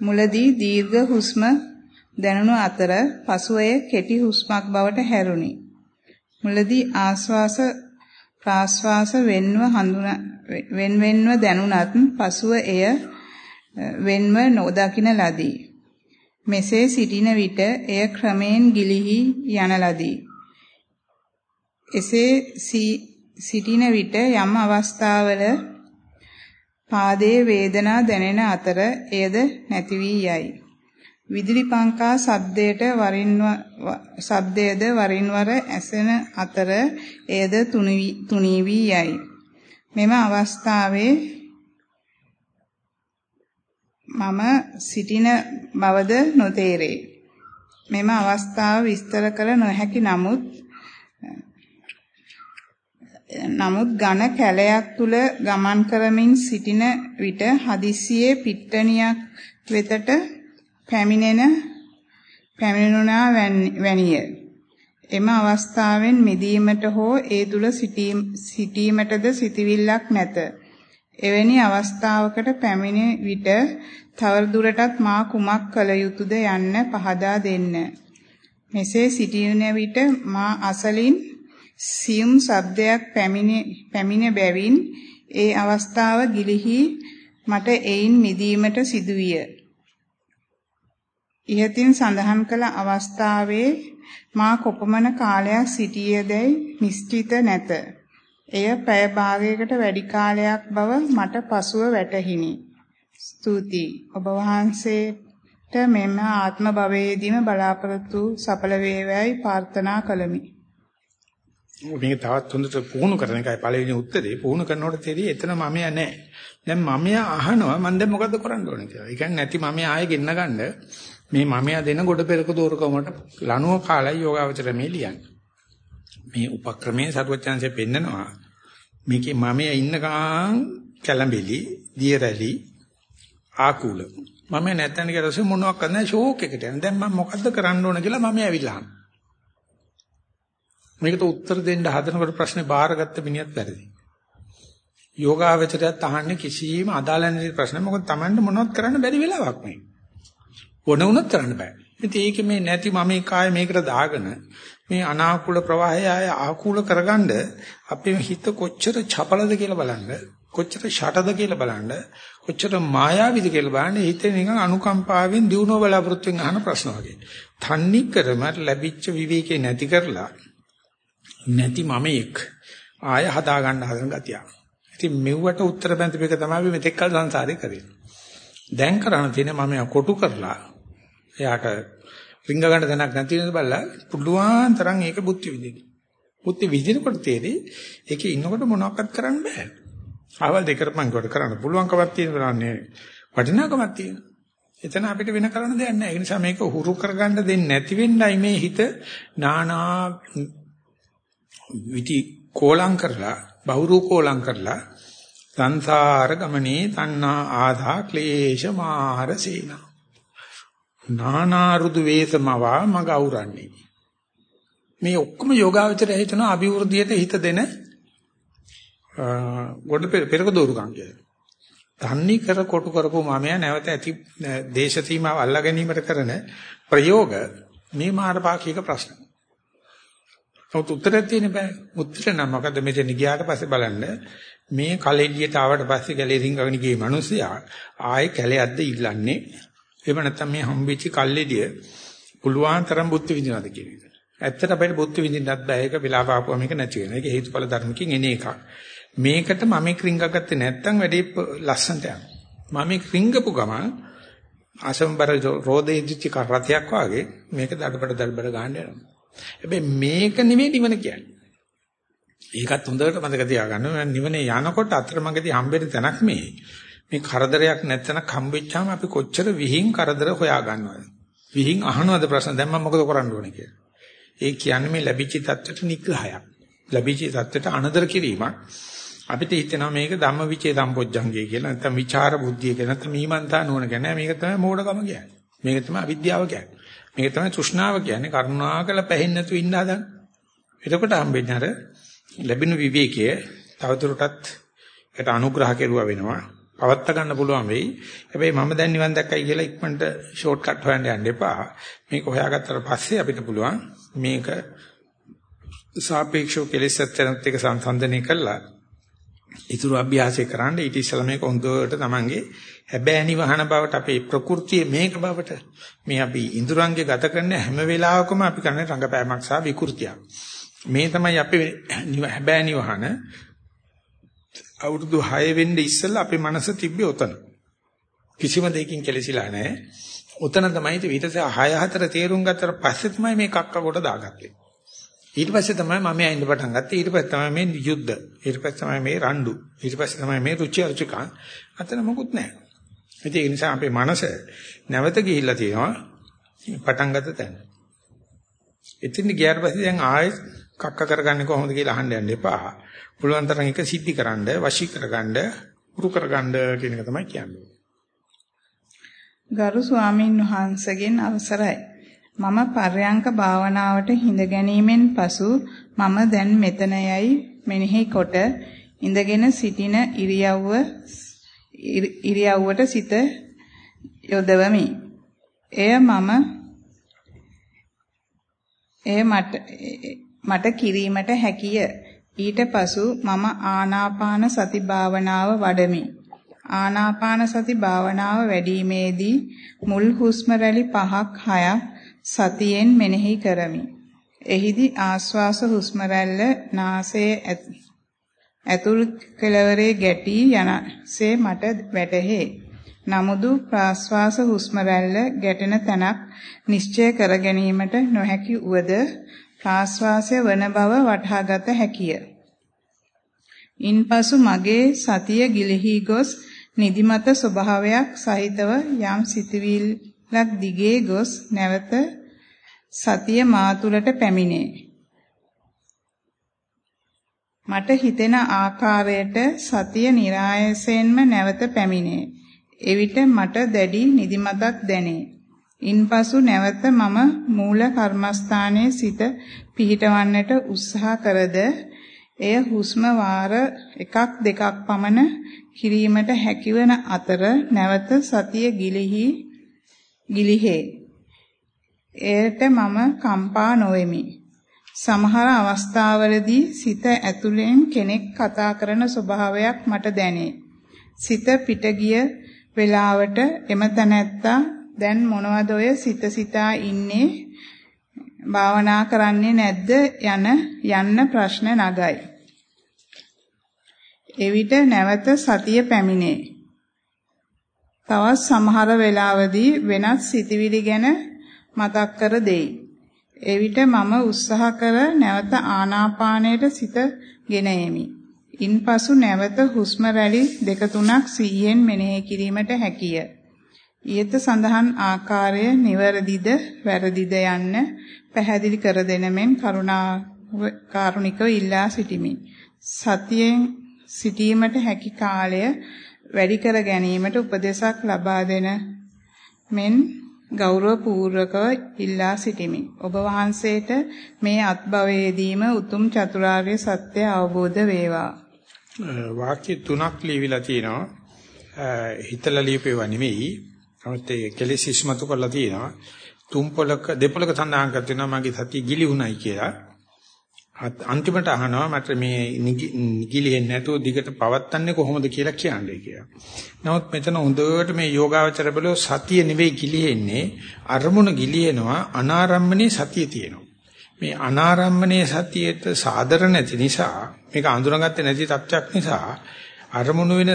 මුලදී දීර්ඝ හුස්ම දැනුණු අතර පසුවය කෙටි හුස්මක් බවට හැරුණි. මුලදී ආශ්වාස ප්‍රාශ්වාස වෙන්ව හඳුන වෙන්වෙන්ව දැනුණත් පසුව එය වෙන්ව නොදකින ලදී. මෙසේ සිටින විට එය ක්‍රමයෙන් ගිලිහි යන ලදී. එසේ සිටින විට යම් අවස්ථාවල පාදයේ වේදනා දැනෙන අතර එයද නැති වී යයි. විදුලි පංකා ශබ්දයට වරින් ශබ්දයේද වරින් වර ඇසෙන අතර එයද තුනී වී යයි. මෙම අවස්ථාවේ මම සිටින බවද නොතේරේ. මෙම අවස්ථාව විස්තර කළ නොහැකි නමුත් නමුත් ඝන කැලයක් තුල ගමන් කරමින් සිටින විට හදිස්සියේ පිට්ටනියක් වෙතට පැමිණෙන පැමිණුණා වැනිය. එම අවස්ථාවෙන් මිදීමට හෝ ඒ තුල සිටීමටද සිටිවිල්ලක් නැත. එවැනි අවස්ථාවකට පැමිණ විට තවදුරටත් මා කුමක් කළ යුතුද යන්න පහදා දෙන්න. මෙසේ සිටින විට මා අසලින් සියුම් ශබ්දයක් පැමිණ බැවින් ඒ අවස්ථාව ගිලිහි මට එයින් මිදීමට සිදුවිය. ඉහතින් සඳහන් කළ අවස්ථාවේ මා කොපමණ කාලයක් සිටියේදයි නිශ්චිත නැත. එය පැය භාගයකට වැඩි කාලයක් බව මට පසුව වැටහිණි. ස්තුතියි. ඔබ වහන්සේට මෙම ආත්ම භවයේදීම බලාපොරොත්තු සඵල වේවායි ප්‍රාර්ථනා කළමි. මේක තවත් හොඳට පුහුණු කරන එකයි පළවෙනි උත්තරේ. පුහුණු කරනකොට තේරෙයි එතන මමයා නැහැ. දැන් මමයා අහනවා මම දැන් මොකද්ද කරන්න ඕනේ කියලා. ඒ කියන්නේ නැති මමයා ආයෙ ගෙන්න ගන්න මේ මමයා දෙන ගොඩ පෙරක දෝරකමට ලනුව කාලයි යෝගාවචර මේ ලියන්නේ. මේ උපක්‍රමයේ සරුවචාන්සේ පෙන්නනවා. මේකේ මමයා ඉන්නකන් කැළඹිලි, දියරැලි, ආකූල. මම නැත්තන් කියලා රස මොනවක් කරන්නේ ෂෝක් එකට යන. දැන් මම මොකද්ද කරන්න ඕන කියලා මම ඇවිල්ලා අහනවා. මේකට උත්තර දෙන්න හදනකොට ප්‍රශ්නේ බාරගත්ත මිනිහත් වැරදි. යෝගාවචරයත් අහන්නේ කිසිම අදාළ නැති ප්‍රශ්න. මොකද Tamanne මොනවත් කරන්න බැරි වෙලාවක් මේ. ඕන වුණත් කරන්න බෑ. ඉතින් ඒකේ මේ නැති මම කාය මේකට දාගෙන මේ අනාකූල ප්‍රවාහය ආය ආකූල කරගන්න අපේ හිත කොච්චර චපලද කියලා බලන්න කොච්චර ෂටද කියලා බලන්න කොච්චර මායාවිද කියලා බලන්න හිතේ නිකන් අනුකම්පාවෙන් දිනුව බලාපොරොත්තුෙන් අහන ප්‍රශ්න වගේ. තන්නේ කරම ලැබිච්ච විවේකේ නැති කරලා නැති මමෙක් ආය හදා ගන්න හදන ගතිය. ඉතින් මෙව්වට උත්තර බැඳපේක තමයි මෙතෙක් කල සංසාරේ කරේ. දැන් කරණ තියෙන මම කොටු කරලා එයාට රිංග ගන්න තැනක් නැති වෙනද බලලා පුළුවන් තරම් ඒක බුද්ධි විදින්න. බුද්ධි විදිනකොට තේරෙයි ඒකේ ඉන්නකොට මොනවක්වත් කරන්න බෑ. ආවල් දෙක කරපන් කොට කරන්න පුළුවන්කමක් තියෙනවා නේ. වටිනාකමක් තියෙනවා. එතන අපිට වෙන කරන්න දෙයක් නැහැ. ඒ නිසා මේක හුරු කරගන්න දෙන්නේ නැති වෙන්නයි මේ හිත නානා විටි කෝලං කරලා බහුරු කෝලං කරලා සංසාර ගමනේ තණ්හා ආධා ක්ලේශ මාර සීනා නානා රුදු වේසමවා මග අවරන්නේ මේ ඔක්කොම යෝගාවචරය හිතන අභිවෘද්ධියට හිත දෙන ගොඩ පෙරක දෝරුකම් කියලා. තන්නි කර කොටු කරපු මමයා නැවත ඇති දේශ සීමාව අල්ලා ගැනීමට කරන ප්‍රයෝග මේ මාර්ගපාක්ෂික ප්‍රශ්න. නමුත් උත්තරයක් තියෙන්න බෑ. උත්තර නම් මොකද මෙතන ගියාට පස්සේ බලන්න මේ කලෙලියට ආවට පස්සේ කැලේ රිංගගෙන ගියේ මිනිස්සයා ආයේ කැලේයක්ද ඉල්ලන්නේ. එහෙම නැත්නම් මේ හම්බෙච්ච කල්ෙලිය පුළුවන් තරම් බුද්ධ විදිනවද කියන එක. ඇත්තට අපිට බුද්ධ විදින්නත් බෑ. ඒක වෙලා පාපුවා මේක නැති වෙනවා. ඒක හේතුඵල ධර්මකින් එන එකක්. මේකට මම ක්‍රිංගගත්තේ නැත්නම් වැඩේ ලස්සනට යනවා. මම ක්‍රිංගපු ගමන් අසම්බර රෝදේ ඉදිච්ච කරතයක් වාගේ මේක දඩබඩ දඩබඩ ගන්න යනවා. හැබැයි මේක නෙමෙයි නිවන කියන්නේ. ඒකත් හොඳට මතක තියාගන්න. නිවනේ යනකොට අතරමඟදී හම්බෙන තැනක් මේ. මේ කරදරයක් නැත්නම් හම්බෙච්චාම අපි කොච්චර විහිං කරදර හොයා ගන්නවද? විහිං අහනවද ප්‍රශ්න දැන් මම මොකද කරන්න ඕනේ කියලා. ඒ කියන්නේ මේ ලැබිච්ච தත්ත්වයට නිග්‍රහයක්. ලැබිච්ච தත්ත්වයට අනදර කිරීමක්. අපිට හිතෙනවා මේක ධම්මවිචේ සම්පොච්චංගය කියලා නැත්නම් විචාර බුද්ධිය කියලා නැත්නම් මීමන්තා නුවණ කියන්නේ මේක තමයි මෝඩකම කියන්නේ. මේක තමයි අවිද්‍යාව කියන්නේ. මේක තමයි තෘෂ්ණාව කියන්නේ. කරුණාකල පැහෙන්නේ නැතුව ඉන්න හදන. එතකොට හම්බෙන්නේ අර ලැබෙන විවේකයේ තවදුරටත් ඒකට අනුග්‍රහ කෙරුවා වෙනවා. පවත්ත ගන්න පුළුවන් වෙයි. හැබැයි මම දැන් නිවන් දැක්කයි කියලා ඉක්මනට ෂෝට් කට් හොයන්න යන්න එපා. මේක හොයාගත්තට පස්සේ අපිට පුළුවන් මේක සාපේක්ෂව කෙලෙසත් එක සංසන්දනය කළා. ඊතුරු අභ්‍යාසය කරන්න ඊට ඉස්සෙල්ලා මේක හොඳට තමන්ගේ හැබෑනි වහන බවට අපේ ප්‍රകൃතිය මේක බවට මේ අපි ඉඳුරංගේ ගත කරන හැම වෙලාවකම අපි කරන රංගපෑමක් සහ විකෘතියක්. මේ තමයි අපේ හැබෑනි වහන අවුරුදු 6 වෙන්න ඉස්සෙල්ලා අපේ මනස තිබ්බේ උතන. කිසිම දෙයකින් කෙලසිලා නැහැ. උතන තමයි ඊට පස්සේ 6 4 තේරුම් ගත්තට පස්සේ තමයි මේ කක්ක කොට දාගත්තේ. ඊට පස්සේ තමයි මම ඇයින්න පටන් ගත්තේ. ඊට පස්සේ තමයි මේ යුද්ධ. ඊට පස්සේ තමයි මේ රණ්ඩු. ඊට පස්සේ තමයි මේ රුචි අරුචිකා. අතන මොකුත් නැහැ. ඒ නිසා අපේ මනස නැවත ගිහිල්ලා තියෙනවා පටන් ගත්ත තැන. එතින් ගියාට පස්සේ දැන් ආයෙත් කක්ක කරගන්නේ කොහොමද කියලා අහන්න යන්න එපා. පුළුවන් තරම් එක සිද්ධි කරන්න, වශී කරගන්න, උරු කරගන්න කියන එක තමයි කියන්නේ. ගරු ස්වාමින් වහන්සේගෙන් අවසරයි. මම පර්යංක භාවනාවට හිඳ ගැනීමෙන් පසු මම දැන් මෙතන යයි මෙනෙහි කොට ඉඳගෙන සිටින ඉරියව්ව ඉරියව්වට සිත යොදවමි. එය මම එය මට මට කිරීමට හැකිය. ඊට පසු මම ආනාපාන සති භාවනාව වඩමි. ආනාපාන සති භාවනාව වැඩිීමේදී මුල් හුස්ම රැලි 5ක් 6ක් සතියෙන් මෙනෙහි කරමි. එහිදී ආශ්වාස හුස්ම රැල්ල නාසයේ ඇතුල් කෙළවරේ ගැටි යනසේ මට වැටහේ. නමුදු ප්‍රාශ්වාස හුස්ම රැල්ල ගැටෙන තැනක් නිශ්චය කර ගැනීමට නොහැකි උවද ප්‍රාශ්වාසය වන බව වටහාගත හැකිය. ඉන්පසු මගේ සතිය ගිලිහි ගොස් නිදිමත ස්වභාවයක් සහිතව යම් සිතවිල්ලක් දිගේ ගොස් නැවත සතිය මා තුළට පැමිණේ. මට හිතෙන ආකාරයට සතිය નિરાයසයෙන්ම නැවත පැමිණේ. එවිට මට දැඩි නිදිමතක් දැනේ. ඉන්පසු නැවත මම මූල කර්මස්ථානයේ සිට පිහිටවන්නට උත්සාහ කරද එය හුස්ම වාර එකක් දෙකක් පමණ කිරීමට හැකිවන අතර නැවත සතිය ගිලිහි ගිලිහේ. එයට මම කම්පා නොවෙමි. සමහර අවස්ථාවලදී සිත ඇතුලෙන් කෙනෙක් කතා කරන ස්වභාවයක් මට දැනේ. සිත පිට ගිය වෙලාවට එම තැනැත්තා දැන් මොනවද ඔය සිත සිතා ඉන්නේ භාවනා කරන්නේ නැද්ද යන යන්න ප්‍රශ්න නගයි. එවිට නැවත සතිය පැමිණේ. තවත් සමහර වෙලාවදී වෙනත් සිතිවිලි ගැන මතක් කර දෙයි. එවිට මම උත්සාහ කර නැවත ආනාපානයට සිත ගෙන එමි. ඉන්පසු නැවත හුස්ම රැලි දෙක තුනක් සිහියෙන් මෙනෙහි කිරීමට හැකිය. ඊට සඳහන් ආකාරය නිවැරදිද වැරදිද යන්න පැහැදිලි කර දෙන මෙන් කරුණා කාරුණිකව ඉල්ලා සිටිමි. සතියෙන් සිටීමට හැකි කාලය වැඩි කර ගැනීමට උපදේශක් ලබා දෙන මෙන් ගෞරවපූර්වකව ඉල්ලා සිටිමි. ඔබ වහන්සේට මේ අත්භවයේදීම උතුම් චතුරාර්ය සත්‍ය අවබෝධ වේවා. වාක්‍ය තුනක් ලියවිලා තියෙනවා. හිතලා ලියපේවා නෙමෙයි. නමුත් ඒ කෙලෙස් ඉස්මතු කරලා තියෙනවා. තුන් පොලක දෙපොලක සඳහන් කර තියෙනවා මගේ සතිය ගිලි වුණයි කියලා. අන්තිමට අහනවා මට මේ නිගිලෙන්නේ නැතුව දිගට පවත්න්නේ කොහොමද කියලා කියන්නේ කියලා. නමුත් මෙතන හොඳට මේ යෝගාවචර බලෝ සතිය නෙවෙයි ගිලිහෙන්නේ අරමුණ ගිලිහෙනවා අනාරම්මනේ සතිය තියෙනවා. මේ අනාරම්මනේ සතියේට සාදර නැති නිසා මේක අඳුරගත්තේ නැති තත්ත්වයක් නිසා අරමුණු වෙන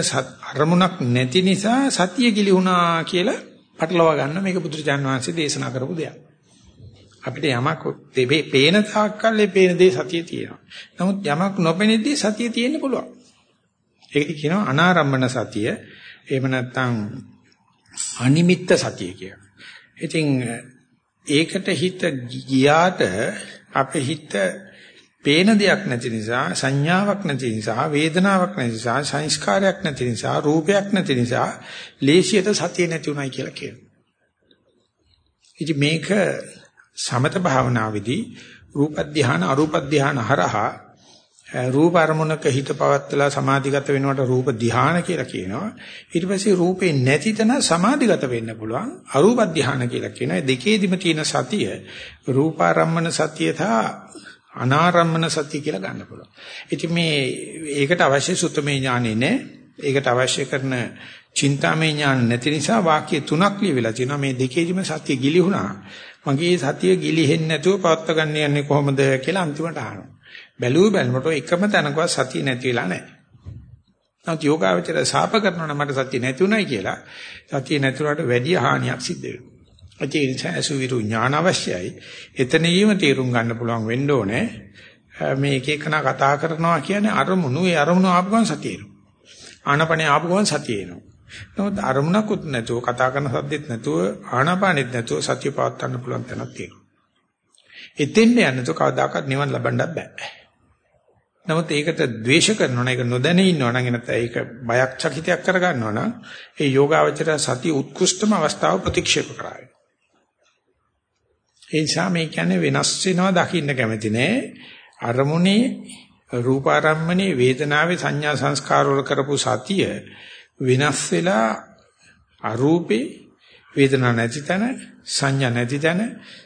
අරමුණක් නැති නිසා සතිය ගිලිහුණා කියලා පටලවා ගන්න මේක බුදුරජාන් වහන්සේ දේශනා කරපු දෙයක්. අපිට යමක් දෙබේ පේන තාක්කල් ඒ පේන දේ සතිය තියෙනවා. නමුත් යමක් නොපෙනෙද්දී සතිය තියෙන්න පුළුවන්. ඒක කියනවා අනාරම්මන සතිය. එහෙම නැත්නම් අනිමිත්ත සතිය කියලා. ඉතින් ඒකට හිත ගියාට අපේ හිත පේන දෙයක් නැති නිසා සංඥාවක් නැති නිසා වේදනාවක් නැති නිසා සංස්කාරයක් නැති නිසා රූපයක් නැති නිසා ලේසියට සතිය නැති උනායි කියලා කියනවා. ඉතින් මේක සමත භාවනාවේදී රූප ධානය අරූප ධානය හරහා රූප අරමුණක හිත පවත්තලා සමාධිගත වෙනවට රූප ධානය කියලා කියනවා ඊට පස්සේ රූපේ නැති තැන සමාධිගත වෙන්න පුළුවන් අරූප ධානය කියලා කියනවා දෙකේදිම තියෙන සතිය රූපාරම්මන සතිය තා අනාරම්මන සතිය කියලා ගන්න පුළුවන් ඉතින් මේ ඒකට අවශ්‍ය සුත්තමේ ඥානෙ නෑ ඒකට අවශ්‍ය කරන චින්තාමය ඥාන නැති නිසා වාක්‍ය තුනක් ලියවිලා තියෙනවා මේ දෙකේදිම සතිය ගිලිහුණා මගේ සතිය ගිලිහෙන්නේ නැතුව පවත්වා ගන්න යන්නේ කොහොමද කියලා අන්තිමට අහනවා. බැලුව බැලමට එකම තැනකවත් සතිය නැති වෙලා නැහැ. නැත් යෝගාවචර සාප කරනවා නම් මට සතිය නැති උනායි කියලා සතිය නැතුණාට වැඩි හානියක් සිද්ධ වෙනවා. ඒ නිසා අසුවිරු ඥාන අවශ්‍යයි. එතනීම තීරුම් ගන්න පුළුවන් වෙන්න ඕනේ. මේ එක එකන කතා කරනවා කියන්නේ අරමුණු ඒ අරමුණු ආපු ගමන් සතිය එනවා. ආනපනේ ආපු ගමන් සතිය එනවා. නමුත් අරමුණකුත් නැතුව කතා කරන සද්දෙත් නැතුව ආනාපානෙත් නැතුව සතිය පවත්වන්න පුළුවන් තැනක් තියෙනවා. එතෙන්ට යන්නතෝ කවදාකවත් නිවන් ලබන්නත් බෑ. නමුත් ඒකට ද්වේෂ කරනවා නම් ඒක නොදැන ඉන්නවා නම් එනත ඒක බයක් චකිතයක් කරගන්නවා නම් ඒ යෝගාවචර සතිය උත්කෘෂ්ඨම අවස්ථාව ප්‍රතික්ෂේප කරායි. ඒ නිසා මේ කියන්නේ වෙනස් වෙනවා දකින්න කැමති නෑ. අරමුණේ රූපාරම්මනේ වේදනාවේ සංඥා සංස්කාර වල කරපු සතිය වෙනස් වෙලා අරූපේ වේදනා නැති තැන සංඥා නැති තැන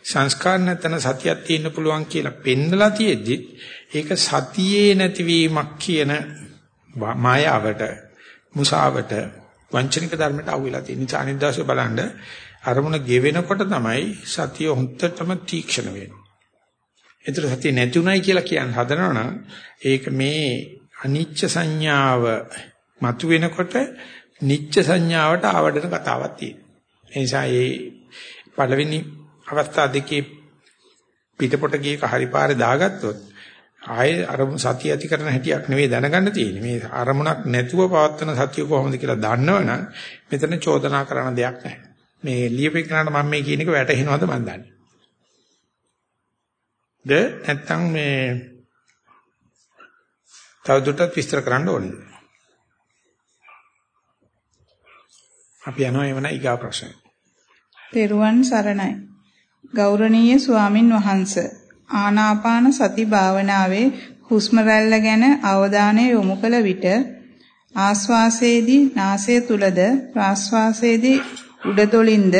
සංස්කාර නැතන සතියක් තියෙන්න පුළුවන් කියලා පෙන්නලා තියෙද්දි ඒක සතියේ නැතිවීමක් කියන මායාවට මුසාවට වංචනික ධර්මයට අහුවෙලා තියෙන නිසා අනිද්දාසේ බලන්න අරමුණ ගෙවෙනකොට තමයි සතිය හොන්තටම තීක්ෂණ වෙන්නේ. ඒතර සතිය නැතුණයි කියලා කියන්න හදනවනම් ඒක මේ අනිච්ච සංඥාව මතුවෙනකොට නිච්ච සංඥාවට ආවඩන කතාවක් තියෙනවා. ඒ නිසා මේ පළවෙනි අවස්ථා දෙකේ පිටපොට ගියක හරිපාරේ දාගත්තොත් ආයේ අරමුණ සතිය ඇති කරන හැටියක් නෙවෙයි දැනගන්න තියෙන්නේ. මේ අරමුණක් නැතුව පවත්වන සතිය කොහොමද කියලා දන්නවනම් මෙතන චෝදනා කරන දෙයක් නැහැ. මේ ලියපෙකනට මම මේ කියන එක වැටහෙනවද මන් දන්නේ. ද නැත්තම් මේ තවදුරටත් විස්තර කරන්න ඕනේ. අපි යනවා එවන ඊගා ප්‍රශ්න. පෙරුවන් සරණයි. ගෞරවනීය ස්වාමින් වහන්ස ආනාපාන සති භාවනාවේ හුස්ම රැල්ල ගැන අවධානය යොමු කළ විට ආස්වාසයේදී නාසය තුලද ප්‍රාස්වාසයේදී උඩතොලින්ද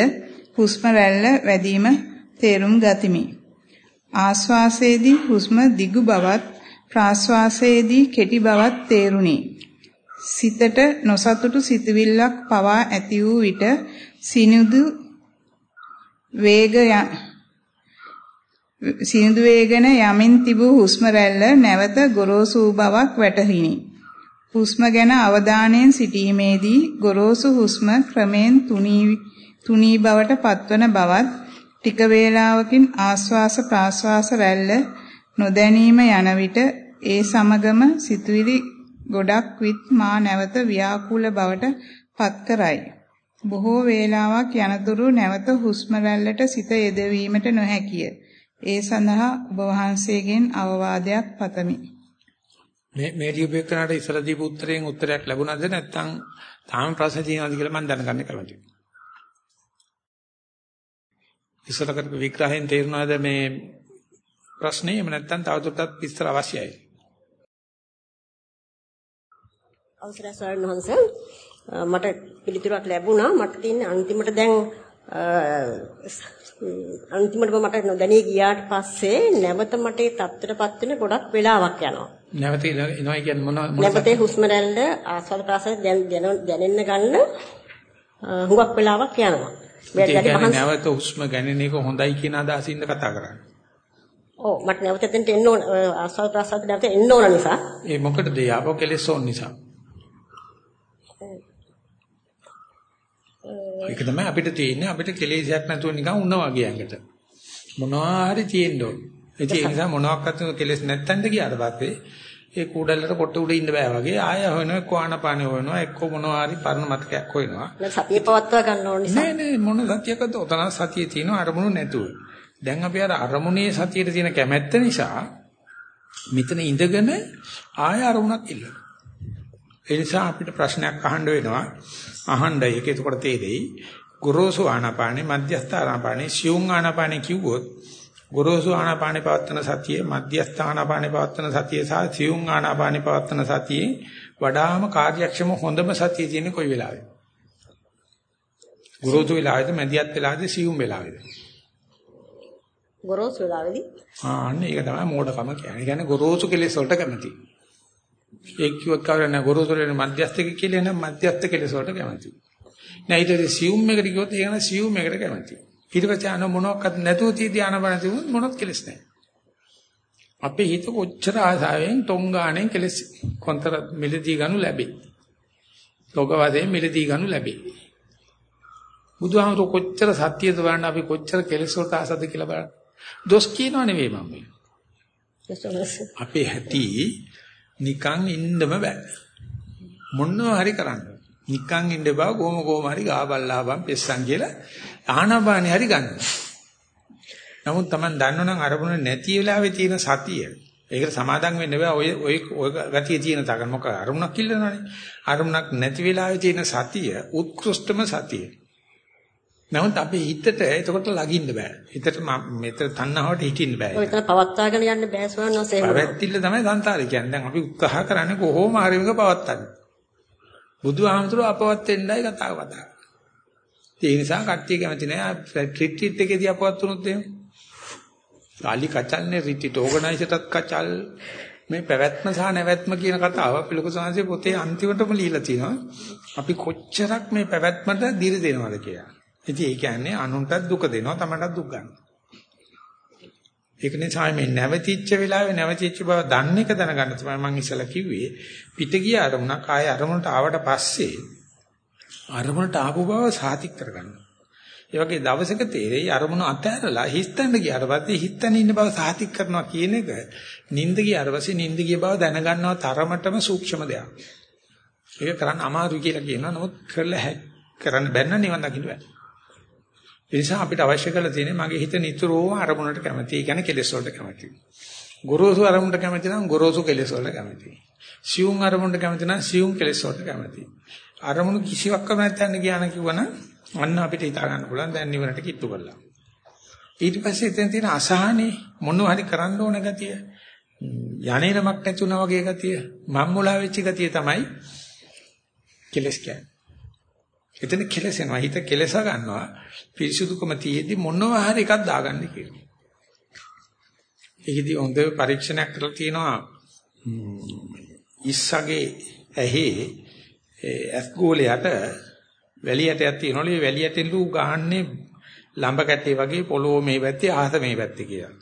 හුස්ම රැල්ල වැඩිම තේරුම් ගතිමි. ආස්වාසයේදී හුස්ම දිගු බවත් ප්‍රාස්වාසයේදී කෙටි බවත් තේරුණි. සිතට නොසතුටු සිතුවිල්ලක් පවා ඇති වූ විට සිනිඳු වේග සිනිඳු වේගන යමින් තිබූ හුස්ම රැල්ල නැවත ගොරෝසු බවක් වැටහිනි. හුස්ම ගැන අවධානයෙන් සිටීමේදී ගොරෝසු හුස්ම ක්‍රමෙන් තුනී තුනී බවට පත්වන බවත් ටික වේලාවකින් ආශ්වාස ප්‍රාශ්වාස රැල්ල නොදැනීම යන විට ඒ සමගම සිතුවිලි ගොඩක් විත් මා නැවත ව්‍යාකූල බවට පත් කරයි. බොහෝ වේලාවක් යනතුරු නැවත හුස්ම රැල්ලට සිත යෙදවීමට නොහැකිය. ඒ සඳහා ඔබ වහන්සේගෙන් අවවාදයක් පතමි. මේ මේ ලියුපේකනට ඉස්සර දීපු උත්තරයෙන් උත්තරයක් ලැබුණාද නැත්නම් තාම ප්‍රශ්න තියෙනවද කියලා මම දැනගන්න කැමතියි. ඉස්සර කරපු විග්‍රහයෙන් තේරුණාද මේ ප්‍රශ්නේ එහෙම නැත්නම් තවදුරටත් විස්තර අවශ්‍යයි. අවසරයි ස්වාමීන් වහන්සේ මට පිළිතුරක් ලැබුණා මට තියෙන්නේ අන්තිමට දැන් අන්තිමට මට නොදැනී ගියාට පස්සේ නැවත මට ඒ තත්ත්වයටපත් වෙන ගොඩක් වෙලාවක් යනවා. නැවත එනවා කියන්නේ මොන නැවත හුස්ම රැල්ල ආස්වාද ප්‍රාසාද දැනෙන්න ගන්න හුඟක් වෙලාවක් යනවා. නැවත හුස්ම ගැනීම එක හොඳයි කියන අදහසින්ද කතා කරන්නේ. ඔව් මට නැවත එතනට එන්න ඕන ආස්වාද ප්‍රාසාද නැවත එන්න ඕන නිසා. ඒ මොකටද යාපෝ කෙලෙස් ඕන නිසා. ඒක තමයි අපිට තියෙන්නේ අපිට කෙලෙසයක් නැතුව නිකන් උන්නා වගේ ඇඟට. මොනවා හරි තියෙන්න ඕන. ඒ නිසා මොනවාක්වත් කෙලෙස් නැත්තඳ ගියාට පස්සේ ඒ කූඩල්ලට කොට උඩ ඉන්න බෑ වගේ ආය හොයනවා එක්ක ආනපානෙ හොයනවා එක්ක මොනවා හරි පරණ මතකයක් හොයනවා. සතිය පවත්වා ගන්න ඕන නිසා. නෑ නෑ මොන සතියකද උතන සතියේ තියෙන අරමුණු නැතුව. දැන් අපි අර අරමුණේ සතියේ තියෙන කැමැත්ත නිසා මෙතන ඉඳගෙන ආය අරමුණක් ඉල්ලනවා. ඒ නිසා අපිට ප්‍රශ්නයක් අහන්න වෙනවා. අහන්න ඒක එතකොට තේරෙයි. ගොරෝසු ආනාපානේ මධ්‍යස්ථ ආනාපානේ සියුම් ආනාපානේ කිව්වොත් ගොරෝසු ආනාපානේ පවත්තන සතිය මධ්‍යස්ථ ආනාපානේ පවත්තන සතිය සහ සියුම් ආනාපානේ පවත්තන සතියේ වඩාම කාර්යක්ෂම හොඳම සතිය තියෙන්නේ කොයි වෙලාවෙද? ගොරෝසු වෙලාවේද මධ්‍යස්ථ වෙලාවේද සියුම් වෙලාවේද? ගොරෝසු වෙලාවේදී. ආ අන්න ඒක තමයි මෝඩකම කියන්නේ. ඒ කියන්නේ ගොරෝසු කෙලෙස් වලට කැමති. ඒක කිව්වත් කවර නැහැ ගොරෝසු වල මධ්‍යස්ථක කියලා නම් මධ්‍යස්ථ කෙලෙස් වලට කැමති. නෑ ඊට පස්සේ සියුම් එකට කිව්වොත් ඒක නම් සියුම් එකට කැමති. ඊට පස්සේ අන මොනවත් නැතුව තියදී ආනපන තිබුණොත් මොනවත් කෙලස් නැහැ. අපේ හිත කොච්චර ආසාවෙන් තොංගාණෙන් කෙලස් කොන්තර මිලදී ගනු ලැබේ. ලෝකවාදයෙන් මිලදී ගනු ලැබේ. බුදුහාමුදුර කොච්චර සත්‍යද බලන්න අපි කොච්චර කෙලස් වලට ආසද කියලා බලන්න. දොස් කියනව නෙවෙයි මම. අපේ හැටි නිකන් ඉන්නම බෑ. මොනවා හරි කරන්න. නිකන් ඉන්න බා කොහොම කොහොම හරි ගාබල්ලාබම් පෙස්සන් කියලා ආහනපානෙ හරි ගන්න. නමුත් Taman දන්නවනම් අරමුණ නැති වෙලාවේ තියෙන සතිය ඒකට සමාදම් වෙන්න බෑ ඔය ඔය ඔය ගතිය තියෙන තක මොක අරමුණක් ඉල්ලනවනේ අරමුණක් නැති වෙලාවේ තියෙන සතිය උත්කෘෂ්ඨම සතිය නමුත් අපේ හිතට එතකොට ලගින්න බෑ. හිතට මෙතන තණ්හාවට හිටින්න බෑ. ඔය එතන පවත්වාගෙන යන්න බෑ ස්වාමීන් වහන්සේ. පැවැත්තිල්ල තමයි සංසාරේ කියන්නේ. දැන් අපි උත්සාහ කරන්නේ කොහොම හරි මේක පවත්වන්න. බුදුහාමුදුරුවෝ අපවත් වෙන්නයි කතා කතා ඒ නිසා කට්ටිය කැමති නෑ. රිට්‍රීට් එකේදී අපවත් වුණොත් එහෙම. කාලි කචල්නේ රිට්‍රීට්. ඕගනයිසර්ටත් කචල්. මේ පැවැත්ම සහ නැවැත්ම කියන කතාව අපි ලොකු සංහසේ පොතේ අන්තිමටම ලියලා තිනවා. අපි කොච්චරක් මේ පැවැත්මට දිරි දෙනවද කියලා. ඉතින් ඒ කියන්නේ අනුන්ටත් දුක දෙනවා තමන්ටත් දුක් ගන්නවා. ඒක නිසා මේ නැවතිච්ච වෙලාවේ නැවතිච්ච බව දන්න එක දැනගන්න තමයි මම ඉස්සලා කිව්වේ. පිට ගිය අරමුණක් ආය අරමුණට ආවට පස්සේ අරමුණට ආපු බව සාතික් කරගන්න. ඒ වගේ දවසක තේරෙයි අරමුණ අතහැරලා හිස්තැන්න ගියාට පස්සේ හිස්තැන ඉන්න බව සාතික් කරනවා කියන එක නිින්ද ගියාට පස්සේ නිින්ද ගිය බව දැනගන්නවා තරමටම සූක්ෂම දෙයක්. ඒක කරන්න අමාරුයි කියලා කියනවා. නමුත් කරලා කරන්න බැන්න නිවන් දකින්න බෑ. ඒ නිසා අපිට අවශ්‍ය කරලා තියෙන්නේ මගේ හිත නිතරම අරමුණට කැමති. ඒ කියන්නේ කෙලෙස් වලට කැමති. ගොරෝසු අරමුණට කැමති නම් ගොරෝසු කෙලෙස් වලට කැමති. සියුම් අරමුණට කැමති නම් සියුම් කෙලෙස් වලට කැමති. අරමුණු කිසිවක් නැත්නම් ගියාන කිව්වනම් අන්න අපිට හිතා ගන්න පුළුවන් දැන් නිවනට කිට්ටු කරලා. ඊට පස්සේ එතෙන් තියෙන අසහනේ මොනව හරි කරන්න ඕන ගතිය යන්නේමක් නැතුණා වගේ ගතිය මම්මුලා වෙච්ච ගතිය තමයි කෙලස් කියන්නේ. එතන කෙලසෙනවා හිත කෙලස ගන්නවා පිරිසුදුකම තියේදී මොනවා හරි එකක් දාගන්න කියනවා. ඒකදී හොඳ පරීක්ෂණයක් කරලා තියෙනවා ඉස්සගේ ඇහි ඇස් ගෝලයට වැලි ඇටයක් තියෙනවලු ඒ වැලි ඇටෙන් ලු ගහන්නේ ලම්බ කැටේ වගේ පොළොව මේ පැත්තේ ආහස මේ පැත්තේ කියලා.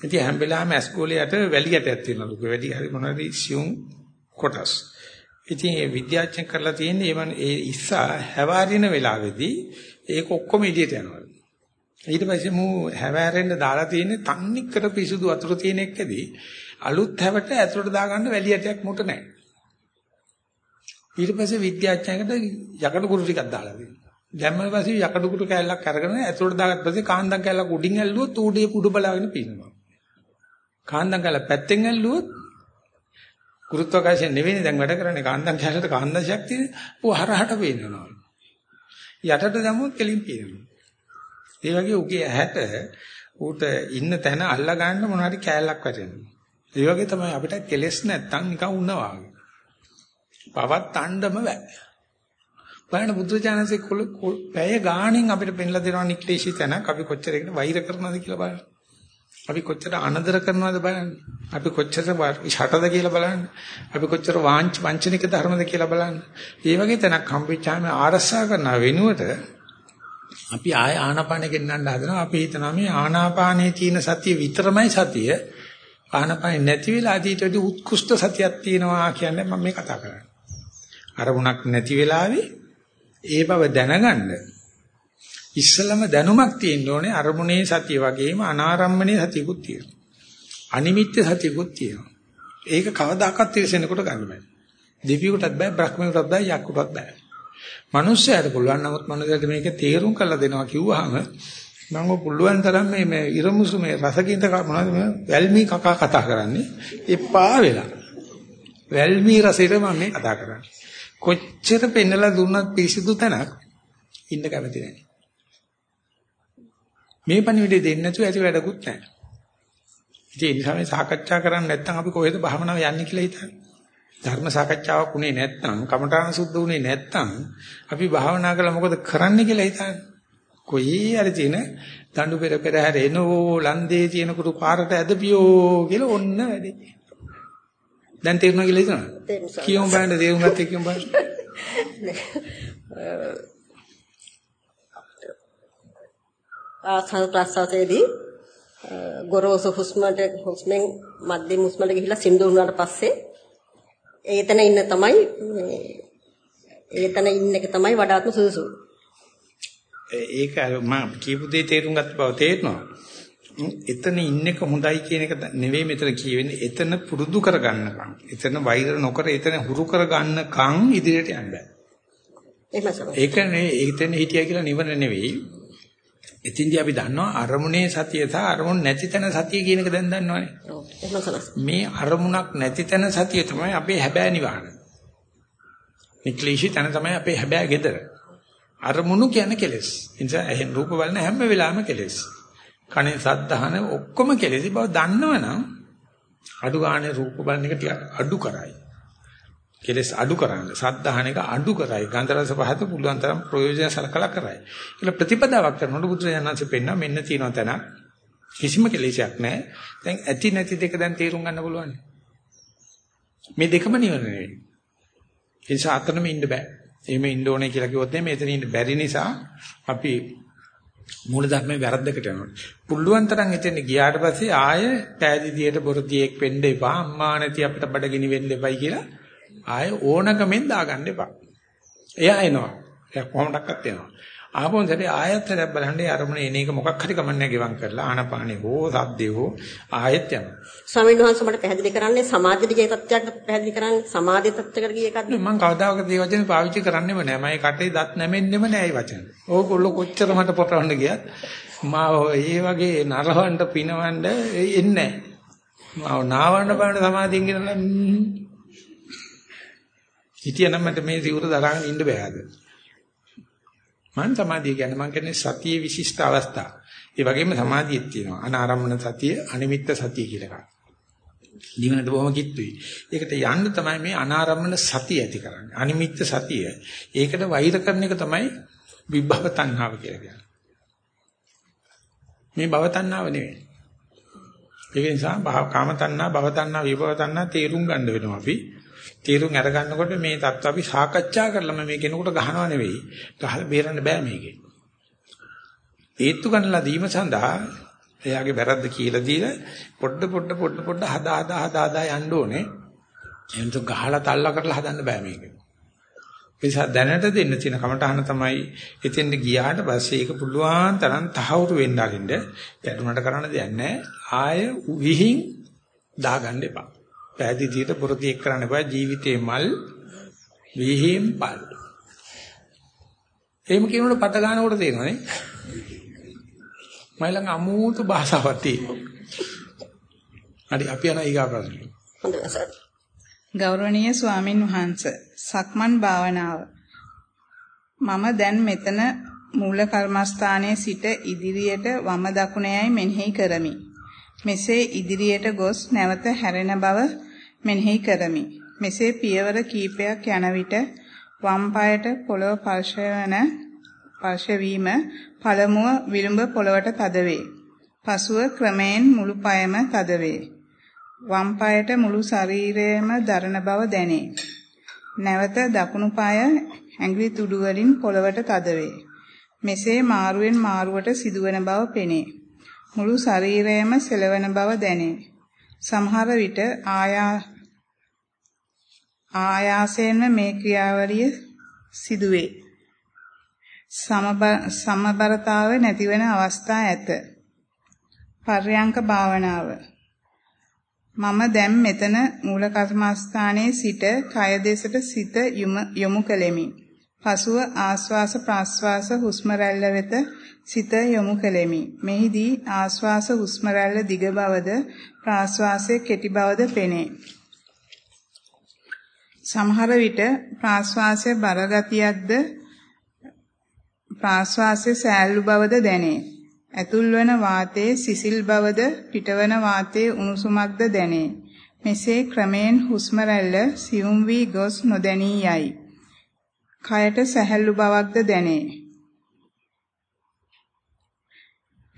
ඉතින් හැම වෙලාවෙම ඇස් ගෝලයට වැලි ඇටයක් තියෙනලු. වැඩි හරි මොනවද සියුම් කොටස්. ඉතින් ඒ විද්‍යාඥයන් කරලා තියෙන්නේ එවන් ඒ ඉස්සා හැවාරින වෙලාවේදී ඒක ඔක්කොම එළියට යනවා. ඊට පස්සේ මූ හැවෑරෙන්න දාලා තියෙන්නේ තන්නේ කර පිසුදු වතුර තියෙන එකදී අලුත් හැවට ඇතුළට දාගන්න වැලි ඇටයක් මොට නැහැ. ඊට පස්සේ විද්‍යාඥයෙකුට යකඩ කුරු ටිකක් දාලා දෙනවා. දැම්මම පස්සේ යකඩ කුරු කෑල්ලක් අරගෙන ඇතුළට දාගත්ත පස්සේ කාන්දම් කෑල්ලක් උඩින් ඇල්ලුවොත් ඌඩේ කුඩු බලාගෙන පිනවා. කාන්දම් කෑල්ල පැත්තෙන් ඇල්ලුවොත් ගුරුත්වාකර්ෂණ නෙවෙයි දැන් වැඩ කරන්නේ කාන්දම් කෑල්ලට කාන්දම් ශක්තිය ඌ හරහට පේනවා. යටට දැම්මොත් කෙලින් පේනවා. ඒ වගේ උගේ ඇහැට ඌට ඉන්න තැන අල්ලා ගන්න මොන හරි කෑල්ලක් වැටෙනවා. ඒ වගේ තමයි අපිට කෙලස් නැත්තම් නිකන් උන්නා වගේ. පවත්තන්නම බෑ. බලන්න බුදුචානන්සේ පැය ගාණින් අපිට පෙන්ලා දෙනවා නික්ලේශී තැනක් අපි කොච්චර එකට වෛර කරනවද කියලා බලන්න. අපි කොච්චර අනදර කරනවද බලන්න. අපි කොච්චර ෂටද කියලා බලන්න. අපි කොච්චර වාංච වංචනික ධර්මද කියලා බලන්න. මේ වගේ තැනක් හම්බෙච්චාම ආරස්සා කරන වෙනුවට අපි ආය ආනාපානෙ ගෙන්නන්න හදනවා. අපි හිතනවා මේ ආනාපානයේ තියෙන සතිය විතරමයි සතිය. ආනාපානෙ නැති වෙලා අතීතයේදී උත්කෘෂ්ඨ සතියක් තියෙනවා කියන්නේ මම මේ කතා කරන්නේ. අරමුණක් නැති වෙලාවේ ඒ බව දැනගන්න ඉස්සලම දැනුමක් තියෙන්න ඕනේ අරමුණේ සතිය වගේම අනාරම්මනේ සතියකුත් තියෙනවා. අනිමිත්‍ය සතියකුත් තියෙනවා. ඒක කවදාකවත් තිරසෙනෙකුට ගන්න බෑ. දෙවියෙකුටත් බෑ, බ්‍රහ්මයෙකුටත් බෑ, යක්කුටත් බෑ. මිනිස්සයාට පුළුවන් නමුත් මිනිසයාට මේක තේරුම් කරලා දෙනවා කිව්වහම මම පුළුවන් තරම් මේ මේ ඉරමුසු මේ රසකින්ද මොනවද මේ වැල්මි කකා කතා කරන්නේ එපා වෙලා. වැල්මි රසෙට මම මේ කතා කරන්නේ. කොච්චර පෙන්නලා දුන්නත් පිරිසිදු තැනක් ඉන්න කැමති නැහැ. මේ පණිවිඩය දෙන්නේ නැතුව ඇති වැඩකුත් නැහැ. ඉතින් ඒ නිසා මේ සාකච්ඡා කරන්නේ නැත්නම් අපි කොහෙද භවනාව යන්නේ කියලා හිතන්නේ. ධර්ම සාකච්ඡාවක් උනේ නැත්නම් කමඨාන සුද්ධ උනේ නැත්නම් අපි භාවනා කළා මොකද කරන්න කියලා හිතන්නේ. කොයි හරි තියෙන දඬු පෙර පෙර හැර එනෝ ලන්දේ තියෙන කුරු පාරට ඇදපියෝ කියලා ඔන්න වැඩේ. දැන් තේරුණා කියලා හිතනවා. කියමු බලන්න තේරුම් ගත්තේ කියමු බලන්න. ආසන ප්‍රසවාසයේදී ගොරෝසු හුස්මට හුස්මෙන් මධ්‍යම හුස්මට ගිහිලා සිම්දු වුණාට පස්සේ ඒතන ඉන්න තමයි ඒතන ඉන්න එක තමයි වඩාත්ම සුදුසු. ඒක මම කියපු දේ තේරුම් ගත්ත බව තේරෙනවා. එතන ඉන්න එක හොඳයි කියන එක නෙවෙයි මෙතන කියවෙන්නේ. එතන පුරුදු කරගන්නකම්. එතන වෛර නොකර එතන හුරු කරගන්නකම් ඉදිරියට යන්න බෑ. ඒක නේ එතන හිටියා කියලා නිවන නෙවෙයි. එතින්දී අපි දන්නවා අරමුණේ සතිය සහ අරමුණ නැති තැන සතිය කියන එක දැන් දන්නවනේ. මේ අරමුණක් නැති තැන සතිය තමයි අපේ හැබෑ නිවහන. නික්ලිෂි තැන තමයි අපේ හැබෑ gedara. අරමුණු කියන්නේ කෙලෙස්. නිසා එහෙන් රූප බලන හැම වෙලාවෙම කෙලෙස්. කනේ සද්දහන ඔක්කොම කෙලෙසි බව දන්නවනම් අඩු ගානේ රූප බලන එක ටිකක් අඩු කරයි. කෙලස් අඩු කරන්න සද්ධාහන එක අඩු කරයි ගන්ධ රස පහත පුළුවන් තරම් ප්‍රයෝජන සලකලා කරයි. කියලා ප්‍රතිපදාවක් කරනකොට බුදුරජාණන්සේ පෙන්නා මෙන්න තියෙන තැන කිසිම කෙලෙසයක් නැහැ. දැන් ඇති නැති දෙක දැන් තේරුම් ගන්න පුළුවන්. මේ දෙකම නිවන නෙවෙයි. ඒ නිසා අතනම ඉන්න බෑ. එහෙම ඉන්න ඕනේ කියලා කිව්වොත් නෙමෙයි මෙතන ඉන්න බැරි නිසා අපි මූල ධර්මයේ වැරද්දකට යනවා. පුළුවන් තරම් එතන ගියාට පස්සේ ආය පෑදීදියට බොරදියෙක් වෙන්න එපා. අම්මා නැති අපිට බඩගිනි වෙන්න එපයි කියලා ආය ඕනකමෙන් දාගන්න එපා. එයා එනවා. එයා කොහොමඩක්වත් එනවා. ආපොන් සැරේ ආයත් සැරයක් බලන්නේ අරමුණ එන එක මොකක් හරි කමන්නේ ගෙවම් කරලා ආනපානේ හෝ සද්දේ හෝ ආයෙත් යනවා. ස්වාමීන් වහන්සේ මට පැහැදිලි කරන්නේ සමාධියේ තත්ත්වයක් පැහැදිලි කරන්නේ සමාධි තත්ත්වයකට ගිය එකක්ද? මම කවදාකවත් මේ වචනේ පාවිච්චි කරන්නෙම නෑ. මම කටේ දත් නැමෙන්නෙම නෑ මේ වචන. ඕගොල්ලෝ කොච්චර මට පොරවන්න ගියත් මා ඒ වගේ නරවන්න පිනවන්න එන්නේ නෑ. මාව නාවන්න බලන සමාධියෙන් කියනවා හිටියනම් මට මේ සිවුර දරාගෙන ඉන්න බෑද? මං සමාධිය කියන්නේ මං කියන්නේ සතියේ විශිෂ්ට අවස්ථා. ඒ වගේම සමාධියක් තියෙනවා. අනාරම්මන සතිය, අනිමිත්ත සතිය කියලා එකක්. නිවනට බොහොම කිට්ටුයි. ඒකට යන්න තමයි මේ අනාරම්මන සතිය ඇති කරන්නේ. අනිමිත්ත සතිය. ඒකට වෛර කරන එක තමයි විභව තණ්හාව කියලා කියන්නේ. මේ භව තණ්හාව නෙවෙයි. ඒක නිසා කාම තණ්හා, භව තණ්හා, විභව තණ්හා තේරුම් ගන්න වෙනවා අපි. තීරුම් අරගන්නකොට මේ தত্ত্ব අපි සාකච්ඡා කරලම මේ කෙනෙකුට ගහනවා නෙවෙයි. ගහලා බේරන්න බෑ මේකේ. හේතු ගන්නලා දීම සඳහා එයාගේ වැරද්ද කියලා දීලා පොඩ පොඩ පොඩ පොඩ හදා හදා හදා හදා යන්න ඕනේ. එහෙනම් ගහලා තල්ලා කරලා හදන්න බෑ මේක. නිසා දැනට දෙන්න තියෙන කමටහන තමයි එතෙන්ට ගියාට පස්සේ ඒක පුළුවන් තරම් තහවුරු වෙන්න අරින්න. වැඩුණට කරන්න දෙයක් නැහැ. ආය විහිං දාගන්න එපා. පැහැදිලියට පුරුතියක් කරන්න බෑ ජීවිතේ මල් විහිම් පල්. එහෙම කියනකොට පට ගන්නකොට තේරෙනවනේ. මයිලඟ අමූත භාෂාවක් තියෙනවා. හරි අපි යන ඊගා ප්‍රශ්නෙ. ගෞරවනීය ස්වාමින් වහන්සේ සක්මන් භාවනාව මම දැන් මෙතන මූල කර්මස්ථානයේ සිට ඉදිරියට වම දකුණේයි මෙනෙහි කරමි. මෙසේ ඉදිරියට ගොස් නැවත හැරෙන බව මෙනෙහි කරමි. මෙසේ පියවර කීපයක් යන විට වම් පායට පොළව ස්පර්ශවන ස්පර්ශ වීම පළමුව විලුඹ පොළවට තද වේ. පසුව ක්‍රමයෙන් මුළු පායම තද වේ. වම් පායට මුළු ශරීරයම දරන බව දැනේ. නැවත දකුණු පාය ඇඟිලි තුඩු වලින් පොළවට තද වේ. මෙසේ මාරුවෙන් මාරුවට සිදුවන බව පෙනේ. මුළු ශරීරයම සෙලවෙන බව දැනේ. සමහර විට ආයා ආයාසයෙන්ම මේ ක්‍රියාවලිය සිදුවේ. සමබරතාව නැතිවන අවස්ථා ඇත. පර්යංක භාවනාව මම දැන් මෙතන මූල කර්මස්ථානයේ සිට කය දෙසට සිත යොමු කළෙමි. පසුව ආස්වාස ප්‍රාස්වාස හුස්ම රැල්ල වෙත සිත යොමු කළෙමි. මෙහිදී ආස්වාස හුස්ම රැල්ල දිග බවද ප්‍රාස්වාසයේ කෙටි බවද පෙනේ. සමහර විට ප්‍රාස්වාසයේ බරගතියක්ද ප්‍රාස්වාසයේ සෑල්ලු බවද දැනේ. ඇතුල් වන වාතයේ සිසිල් බවද පිටවන වාතයේ උණුසුමක්ද දැනේ. මෙසේ ක්‍රමයෙන් හුස්ම රැල්ල සියුම් වී ගොස් නොදැනී යයි. කයට සැහැල්ලු බවක්ද දැනේ.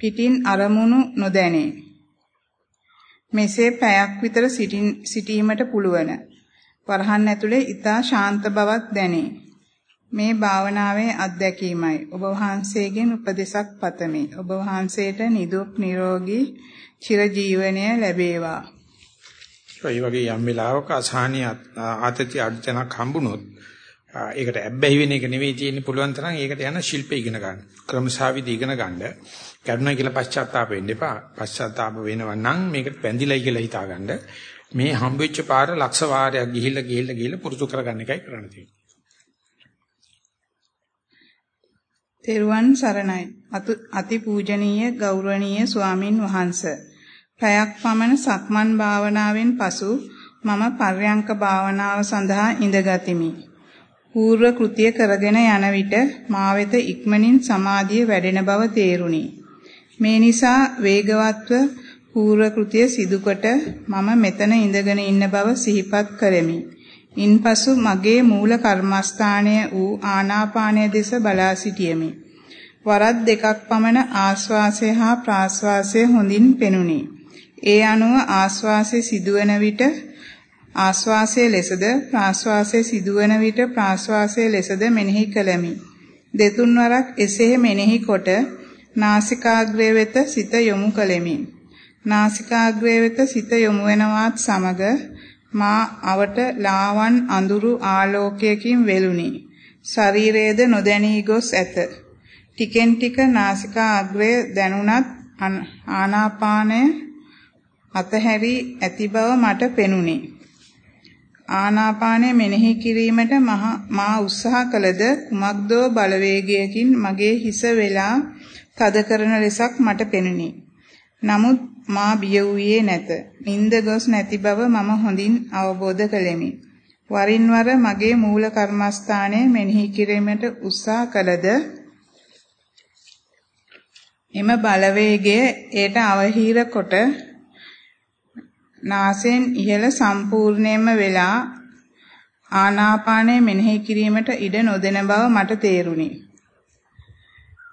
පිටින් අරමුණු නොදැනේ. මෙසේ පැයක් විතර සිටීමට පුළුවන්. වරහන් ඇතුලේ ඊතා ශාන්ත බවක් දැනේ. මේ භාවනාවේ අත්දැකීමයි. ඔබ වහන්සේගෙන් උපදෙසක් පතමි. ඔබ වහන්සේට නිදුක් නිරෝගී චිරජීවනය ලැබේවා. ඒ වගේ යම් වෙලාවක අසහනිය ආතති අර්ජනක් හම්බුනොත් ඒකට ඇබ්බැහි වෙන එක නෙවෙයි තියෙන්නේ පුළුවන් තරම් ඒකට යන ශිල්ප ඉගෙන ගන්න. ක්‍රමසාවිදි ඉගෙන ගන්න. කරුණා කියලා පශ්චාත්තාප වෙන්න එපා. පශ්චාත්තාප වෙනවා නම් මේකට පැඳිලයි කියලා හිතාගන්න. මේ හම්බෙච්ච පාර ලක්ෂ වාරයක් ගිහිල්ලා ගිහිල්ලා ගිහිල්ලා පුරුදු කරගන්න එකයි කරන්න තියෙන්නේ. තෙරුවන් සරණයි. අති පූජනීය ගෞරවනීය ස්වාමින් වහන්සේ. පැයක් පමණ සක්මන් භාවනාවෙන් පසු මම පර්යංක භාවනාව සඳහා ඉඳගතිමි. పూర్ව කෘතිය කරගෙන යන විට මා වෙත ඉක්මනින් සමාධිය වැඩෙන බව තේරුණි. මේ නිසා වේගවත්ව పూర్ව කෘතිය සිදුකොට මම මෙතන ඉඳගෙන ඉන්න බව සිහිපත් කරමි. ඉන්පසු මගේ මූල කර්මස්ථානය වූ ආනාපානය දෙස බලා සිටියෙමි. වරක් දෙකක් පමණ ආශ්වාසය හා ප්‍රාශ්වාසය හොඳින් පෙනුනි. ඒ අනුව ආශ්වාසය සිදුවන විට ආශ්වාසයේ ලෙසද ප්‍රාශ්වාසයේ සිදුවන විට ප්‍රාශ්වාසයේ ලෙසද මෙනෙහි කළමි. දෙතුන් වරක් එසේ මෙනෙහි කොට නාසිකාග්‍රය වෙත සිත යොමු කළෙමි. නාසිකාග්‍රය වෙත සිත යොමු වෙනවත් සමග මා අවට ලාවන් අඳුරු ආලෝකයකින් වෙලුනි. ශරීරයේද නොදැනී ගොස් ඇත. ටිකෙන් ටික නාසිකා අග්‍රය දැනුණත් ආනාපානය අතහැරි ඇති බව මට පෙනුනි. ආනාපානය මෙනෙහි කිරීමට මා උත්සාහ කළද කුමක්දෝ බලවේගයකින් මගේ හිස වෙලා තද කරන ලෙසක් මට පෙනුනි. නමුත් මා බිය වූයේ නැත. නිින්ද ගොස් නැති බව මම හොඳින් අවබෝධ කළෙමි. වරින් වර මගේ මූල කර්මස්ථානයේ මෙනෙහි කිරීමට උත්සාහ කළද එම බලවේගය ඒට අවහිර කොට නාසයෙන් ඉහළ සම්පූර්ණයෙන්ම වෙලා ආනාපානය මෙනෙහි කිරීමට ඉඩ නොදෙන බව මට තේරුණි.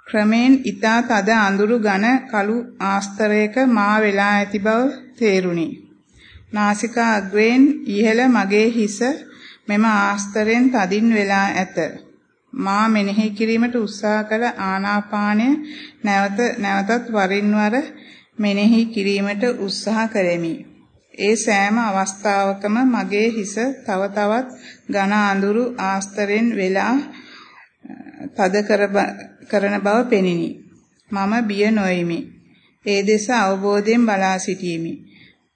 ක්‍රමෙන් ඊතා තද අඳුරු ඝන කළු ආස්තරයක මා වෙලා ඇති බව තේරුණි. නාසිකා අග්‍රයෙන් ඉහළ මගේ හිස මෙම ආස්තරයෙන් තදින් වෙලා ඇත. මා මෙනෙහි කිරීමට උත්සාහ කළ ආනාපානය නැවත නැවතත් වරින් වර මෙනෙහි කිරීමට උත්සාහ කරමි. ඒ සෑම අවස්ථාවකම මගේ හිස තව තවත් ඝන අඳුරු ආස්තරෙන් වෙලා තද කරන බව පෙනිනි. මම බිය නොෙමි. ඒ දෙස අවබෝධයෙන් බලා සිටියෙමි.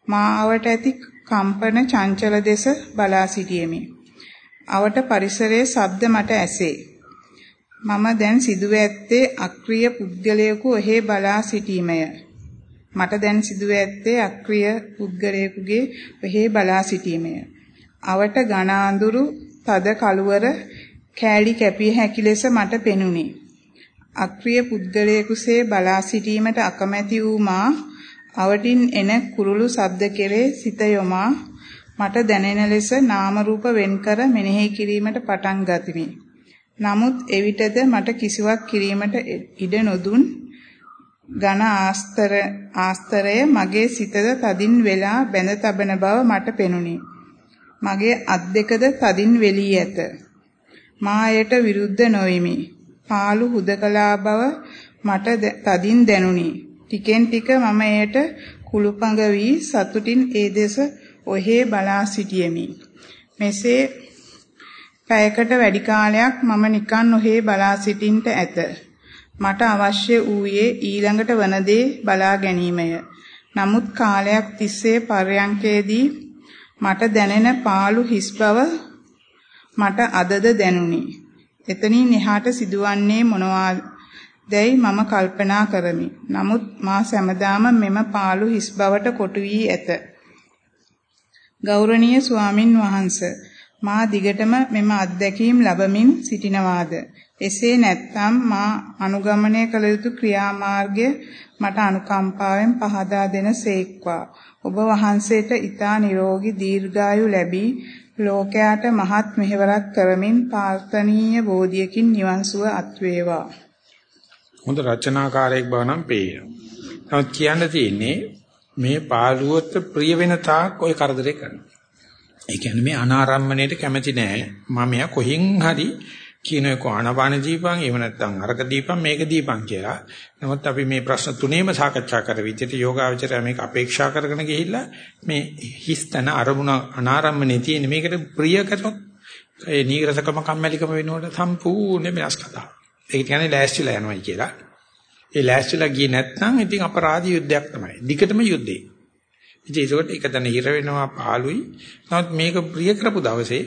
මා අවට ඇති කම්පන චංචල දෙස බලා සිටියෙමි. අවට පරිසරයේ ශබ්ද මට ඇසේ. මම දැන් සිදුව ඇත්තේ අක්‍රීය පුද්ගලයෙකු එහි බලා සිටීමය. මට දැන් සිදුව ඇත්තේ අක්‍රීය පුද්ගලයෙකුගේ එහි බලා සිටීමය. අවට ඝන අඳුරු තද කළුවර කෑලි කැපිය හැකි ලෙස මට පෙනුනි. අක්‍රීය පුද්ගලයෙකුසේ බලා සිටීමට අකමැති වූ මා අවටින් එන කුරුළු ශබ්ද කෙරේ සිත යොමා මට දැනෙන ලෙස නාම රූප වෙන්කර මෙනෙහි කිරීමට පටන් ගතිමි. නමුත් එවිටද මට කිසිවක් කිරීමට ඉඩ නොදුන් ඝන ආස්තර ආස්තරය මගේ සිතද තදින් වෙලා බැඳ තබන බව මට පෙනුනි. මගේ අත් දෙකද තදින් වෙලී ඇත. මා එයට විරුද්ධ නොවිමි. පාළු හුදකලා බව මට තදින් දැනුනි. ටිකෙන් ටික මම එයට කුළුපඟ වී සතුටින් ඒ දෙස ඔහේ බලා සිටියෙමි. මෙසේ පැයකට වැඩි කාලයක් මම නිකන් ඔහේ බලා සිටින්නට ඇත. මට අවශ්‍ය වූයේ ඊළඟට වන දේ බලා ගැනීමය. නමුත් කාලයක් තිස්සේ පර්යංකයේදී මට දැනෙන පාළු හිස් බව මට අදද දැනුනි. එතනින් එහාට සිදුවන්නේ මොනවාදැයි මම කල්පනා කරමි. නමුත් මා සැමදාම මෙම පාළු හිස් බවට කොටු වී ඇත. ගෞරවනීය ස්වාමින් වහන්සේ මා දිගටම මෙම අත්දැකීම් ලැබමින් සිටිනවාද එසේ නැත්නම් මා අනුගමනය කළ යුතු ක්‍රියාමාර්ගය මට අනුකම්පාවෙන් පහදා දෙන සේක්වා ඔබ වහන්සේට ඊතා නිරෝගී දීර්ඝායු ලැබී ලෝකයාට මහත් මෙහෙවරක් කරමින් ප්‍රාර්ථනීය බෝධියකින් නිවන් සුව අත්වේවා හොඳ රචනාකාරයෙක් බව නම් පේනවා. නමුත් කියන්න තියෙන්නේ මේ පාළුවට ප්‍රිය වෙන තාක් ওই කරදරේ කරනවා. ඒ කියන්නේ මේ අනාරම්මණයට කැමති නෑ. මම යා කොහෙන් හරි කියන එක ආනපාන දීපන් එහෙම නැත්නම් අරක දීපන් මේක දීපන් කියලා. නමුත් අපි මේ ප්‍රශ්න තුනේම සාකච්ඡා කර විදිහට යෝගාවචරය මේක අපේක්ෂා කරගෙන ගිහිල්ලා මේ හිස්තන අරමුණ අනාරම්මනේ තියෙන මේකට ප්‍රිය කරොත් ඒ නීරසකම කම්මැලිකම වෙනකොට සම්පූර්ණ වෙනස් කතාවක්. ඒක කියන්නේ ලෑස්තිලා යනවායි කියලා. ඒ ලෑස්තිලා ගියේ නැත්නම් ඉතින් අපරාධ යුද්ධයක් තමයි. දිගටම යුද්ධේ. ඉතින් ඒකට එක තැන හිර වෙනවා පාළුයි. නමුත් මේක ප්‍රිය කරපු දවසේ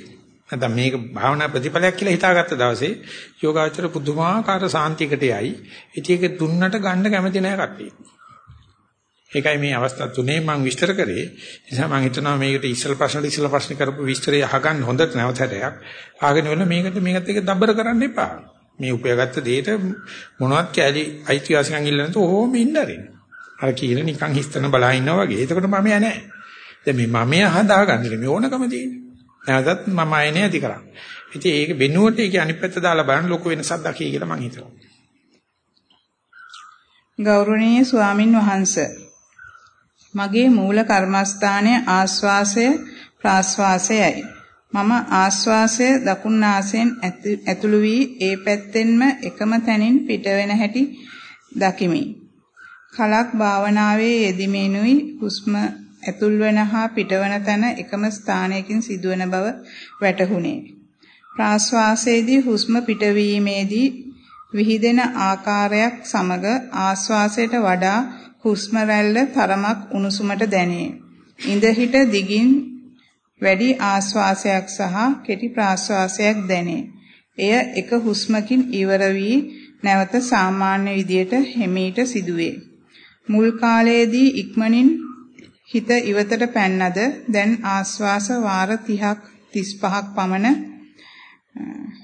නැත්නම් මේක භාවනා ප්‍රතිඵලයක් කියලා හිතාගත්ත දවසේ යෝගාචර පුදුමාකාර සාන්තියකට යයි. ඉතින් ඒක දුන්නට ගන්න කැමති නෑ කට්ටිය. ඒකයි මේ අවස්ථා තුනේ මම විස්තර කරේ. නිසා මම හිතනවා මේකට ඉස්සල් ප්‍රශ්න ඉස්සල් ප්‍රශ්න කරපු විස්තරය අහගන්න හොඳට නැවතටයක්. ආගෙන වල මේකට මේකත් එක දබ්බර කරන්න එපා. මේ උපයාගත්ත දෙයට මොනවත් කැලි අයිතිවාසිකම් ඉල්ල නැතුව ඕම ඉන්නරින්. අර කියන නිකන් හිස්තන බලා ඉන්නා වගේ. එතකොට මම යන්නේ නැහැ. දැන් මේ මමයා හදාගන්නේ මේ ඕනකම තියෙන්නේ. නැවතත් මම ආයනේ ඇති කරා. ඉතින් ඒක වෙනුවට ඒක අනිත් පැත්ත දාලා බලන්න ලොකු වෙනසක් දකි කියලා මම හිතනවා. ගෞරවනීය ස්වාමින් වහන්සේ මගේ මූල කර්මස්ථානයේ ආස්වාසය ප්‍රාස්වාසයයි. මම ආස්වාසය දකුණු නාසයෙන් ඇතුළු වී ඒ පැත්තෙන්ම එකම තැනින් පිටවෙන හැටි දකිමි. කලක් භාවනාවේ යෙදීමෙනුයි හුස්ම ඇතුල්වන හා පිටවන තැන එකම ස්ථානයකින් සිදුවන බව වැටහුණේ. ප්‍රාශ්වාසයේදී හුස්ම පිටවීමේදී විහිදෙන ආකාරයක් සමග ආශ්වාසයට වඩා හුස්ම රැල්ල තරමක් උණුසුමට දැනේ. ඉඳ හිට දිගින් වැඩි ආශ්වාසයක් සහ කෙටි ප්‍රාශ්වාසයක් දැනේ. එය එක හුස්මකින් ඉවර වී නැවත සාමාන්‍ය විදියට හිමීට සිදුවේ. මුල් කාලයේදී ඉක්මනින් හිත ඉවතට පැන්නද දැන් ආස්වාස වාර 30ක් 35ක් පමණ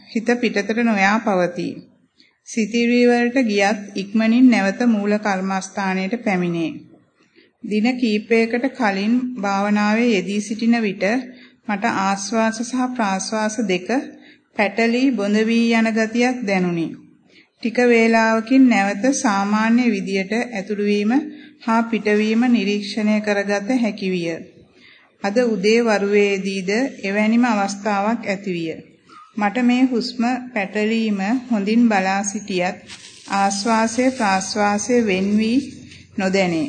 හිත පිටතට නොයා පවතී. සිතිවිලි වලට ගියත් ඉක්මනින් නැවත මූල කර්මස්ථානයට පැමිණේ. දින කීපයකට කලින් භාවනාවේ යෙදී සිටින විට මට ආස්වාස සහ ප්‍රාස්වාස දෙක පැටලී බොඳ වී යන ගතියක් දැනුනි. ටික වේලාවකින් නැවත සාමාන්‍ය විදියට ඇතුළු වීම හා පිටවීම නිරීක්ෂණය කරගත හැකි විය. අද උදේ වරුවේදීද එවැනිම අවස්ථාවක් ඇතිවිය. මට මේ හුස්ම පැටලීම හොඳින් බලා සිටියත් ආශ්වාසය ප්‍රාශ්වාසය වෙන් වී නොදැනේ.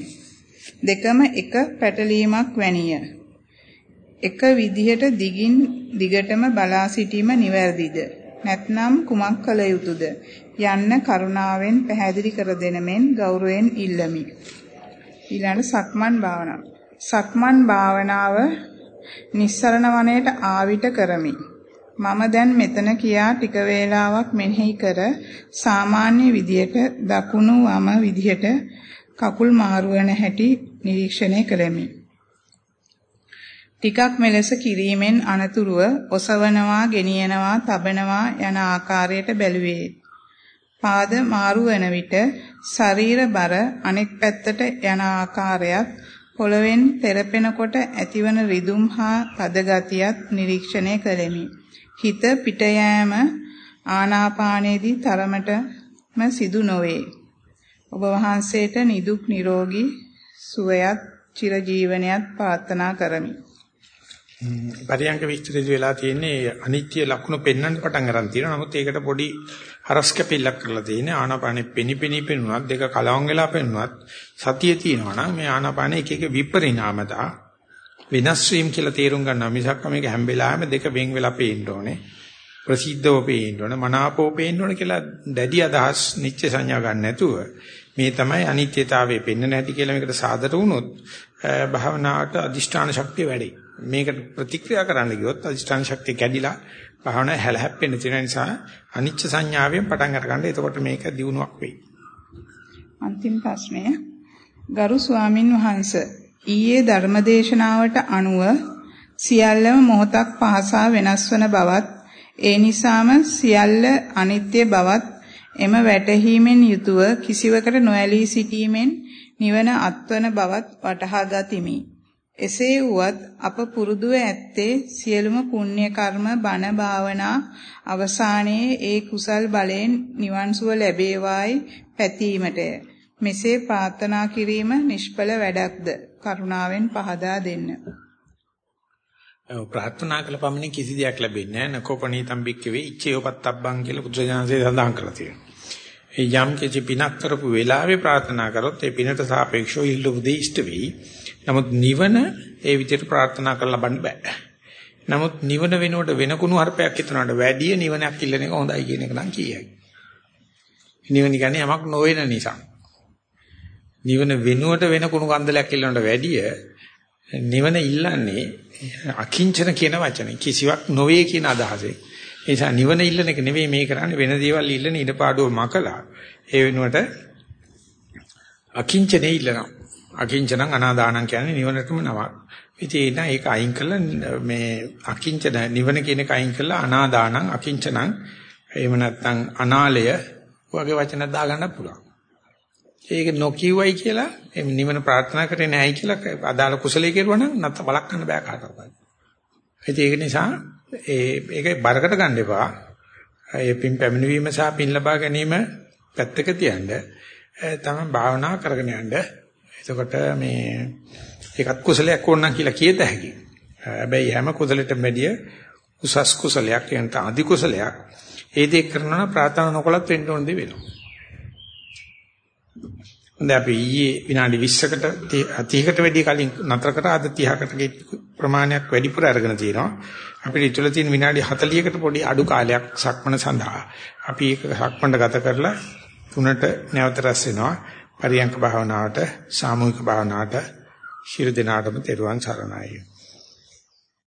දෙකම එක පැටලීමක් වැනිය. එක විදිහට දිගින් දිගටම බලා සිටීම නිවැරදිද? නැත්නම් කුමක් කළ යුතුද? යන්න කරුණාවෙන් පැහැදිලි කර දෙන මෙන් ගෞරවයෙන් ඉල්ලමි. ඊළඟ සක්මන් භාවනාව. සක්මන් භාවනාව නිස්සරණ වනයේට ආවිත කරමි. මම දැන් මෙතන කියා ටික වේලාවක් මෙනෙහි කර සාමාන්‍ය විදියට දකුණු වම විදියට කකුල් මාරු වන හැටි නිරීක්ෂණය කළෙමි. ටිකක් මෙලෙස කිරීමෙන් අනතුරුව ඔසවනවා, ගෙනියනවා, තබනවා යන ආකාරයට බැලුවේ. පාද මාරු වන විට ශරීර බර අනෙක් පැත්තට යන ආකාරයත් පොළවෙන් තෙරපෙනකොට ඇතිවන රිදුම් හා තද ගතියත් නිරීක්ෂණය කළෙමි. හිත පිට යෑම ආනාපානයේදී තරමටම සිදු නොවේ. ඔබ වහන්සේට නිදුක් නිරෝගී සුවයත් චිරජීවනයත් ප්‍රාර්ථනා කරමි. පරියංග විස්තරෙදි වෙලා තියෙන්නේ අනිත්‍ය ලක්ෂණ පෙන්වන්න පටන් ගන්න තියෙනවා. නමුත් ඒකට පොඩි හරස් කැපිල්ලක් කරලා තියෙන්නේ. ආනාපානෙ පෙනිපෙනී පෙනුනත් දෙක කලවම් වෙලා පෙනුනත් සතිය තියෙනවා නම් මේ ආනාපානෙ එක එක විපරිණාමතා විනාශ වීම කියලා තේරුම් ගන්නවා. මිසක් මේක හැම වෙලාවෙම දෙක වෙන් වෙලා පේන්න ඕනේ. ප්‍රසිද්ධව පේන්න ඕනේ. මනාපෝ පේන්න ඕනේ කියලා දැඩි අදහස් නිච්ච සංඥා ගන්න නැතුව මේ තමයි අනිත්‍යතාවයේ පෙන්න නැති කියලා මේකට සාදර වුණොත් භාවනාවට අදිෂ්ඨාන ශක්තිය වැඩි. මේකට ප්‍රතික්‍රියා කරන්න ගියොත් අදිෂ්ඨාන ශක්තිය කැඩිලා භාවනාව හැලහැප්පෙන්න තියෙන නිසා අනිච්ච සංඥාවෙන් පටන් අරගන්න. එතකොට මේක දියුණුවක් වෙයි. අන්තිම ප්‍රශ්නය ගරු ස්වාමින් වහන්සේ ඊයේ ධර්මදේශනාවට අනුව සියල්ලම මොහොතක් පාසා වෙනස් වන බවත් ඒ නිසාම සියල්ල අනිත්‍ය බවත් එම වැටහීමෙන් යුතුව කිසිවකට නොඇලී සිටීමෙන් නිවන අත්වන බවත් වටහා ගතිමි. එසේ වුවත් අප පුරුදුව ඇත්තේ සියලුම පුණ්‍ය කර්ම බණ භාවනා අවසානයේ ඒ කුසල් බලයෙන් නිවන් සුව ලැබේවායි පැතීමටය. මෙසේ ප්‍රාර්ථනා කිරීම නිෂ්ඵල වැඩක්ද? කරුණාවෙන් පහදා දෙන්න. ප්‍රාර්ථනා කළ පමණින් කිසි දෙයක් ලැබෙන්නේ නැහැ. නකෝපණීතම් බික්කවේ ඉච්ඡයෝපත්තබ්බං කියලා බුදුසජාණන්සේ සඳහන් කරලා තියෙනවා. ඒ යම් කිසි පිනක් කරපු වෙලාවේ ප්‍රාර්ථනා කරොත් ඒ පිනට සාපේක්ෂව ඉල්ලුපු දේ ඉෂ්ට වෙයි. නමුත් නිවන ඒ විදිහට ප්‍රාර්ථනා කරලා ලබන්න බෑ. නමුත් නිවන වෙනුවට වෙන කුණු හර්පයක් හිතනවට වැඩිය නිවනක් ඉල්ලන එක හොඳයි කියන එක නම් කියයි. නිවන කියන්නේ යමක් නොවන නිසා. නිවන වෙනුවට වෙන කුණු කන්දලයක් ඉල්ලනවට වැඩිය නිවන ඉල්ලන්නේ අකිංචන කියන වචනේ කිසිවක් නොවේ කියන අදහසෙන්. ඒ නිසා නිවන ඉල්ලන එක නෙවෙයි මේ කරන්නේ වෙන දේවල් ඉල්ලන ඉඩපාඩුව මකලා ඒ වෙනුවට අකිංචනේ ඉල්ලනවා. අකිංචනං අනාදානං කියන්නේ නිවනටම නමක්. ඉතින් ඒක අයින් කළා මේ අකිංචන නිවන කියන එක අයින් කළා අනාදානං අකිංචනං එහෙම නැත්නම් අනාලය වගේ වචන දාගන්න පුළුවන්. ඒක නොකියුවයි කියලා නිවන ප්‍රාර්ථනා කරේ නැහැයි කියලා අදාළ කුසලයේ කෙරුවා නම් නැත්නම් වළක්වන්න බෑ කාටවත්. ඒක නිසා ඒ ඒක බරකට ගන්න එපා. ඒ පින් පැමිණීම සහ පින් ලබා ගැනීම පැත්තක තියන්න තමයි භාවනා කරගෙන යන්න. එතකොට මේ ඒකත් කුසලයක් ඕනනම් කියලා කියත හැකියි. හැබැයි හැම කුසලයකටම වැඩිය උසස් කුසලයක් එනත අධි කුසලයක්. ඒ දෙයක් කරනවා නම් ප්‍රාර්ථනා නොකලත් වෙන්න ඕන දේ වෙනවා. හොඳයි අපි ඊයේ විනාඩි 20කට 30කට වැඩි කලින් නතර කරා අද 30කට ප්‍රමාණයක් වැඩිපුර අරගෙන තියෙනවා. අපිට ඉතුරු තියෙන විනාඩි 40කට පොඩි අඩු කාලයක් සක්මන සඳහා අපි ඒක සක්මණට ගත කරලා තුනට නැවත රැස් වෙනවා. පරියංක භාවනාවට සාමූහික භාවනාවට ශිර දිනාටම තෙරුවන් සරණයි.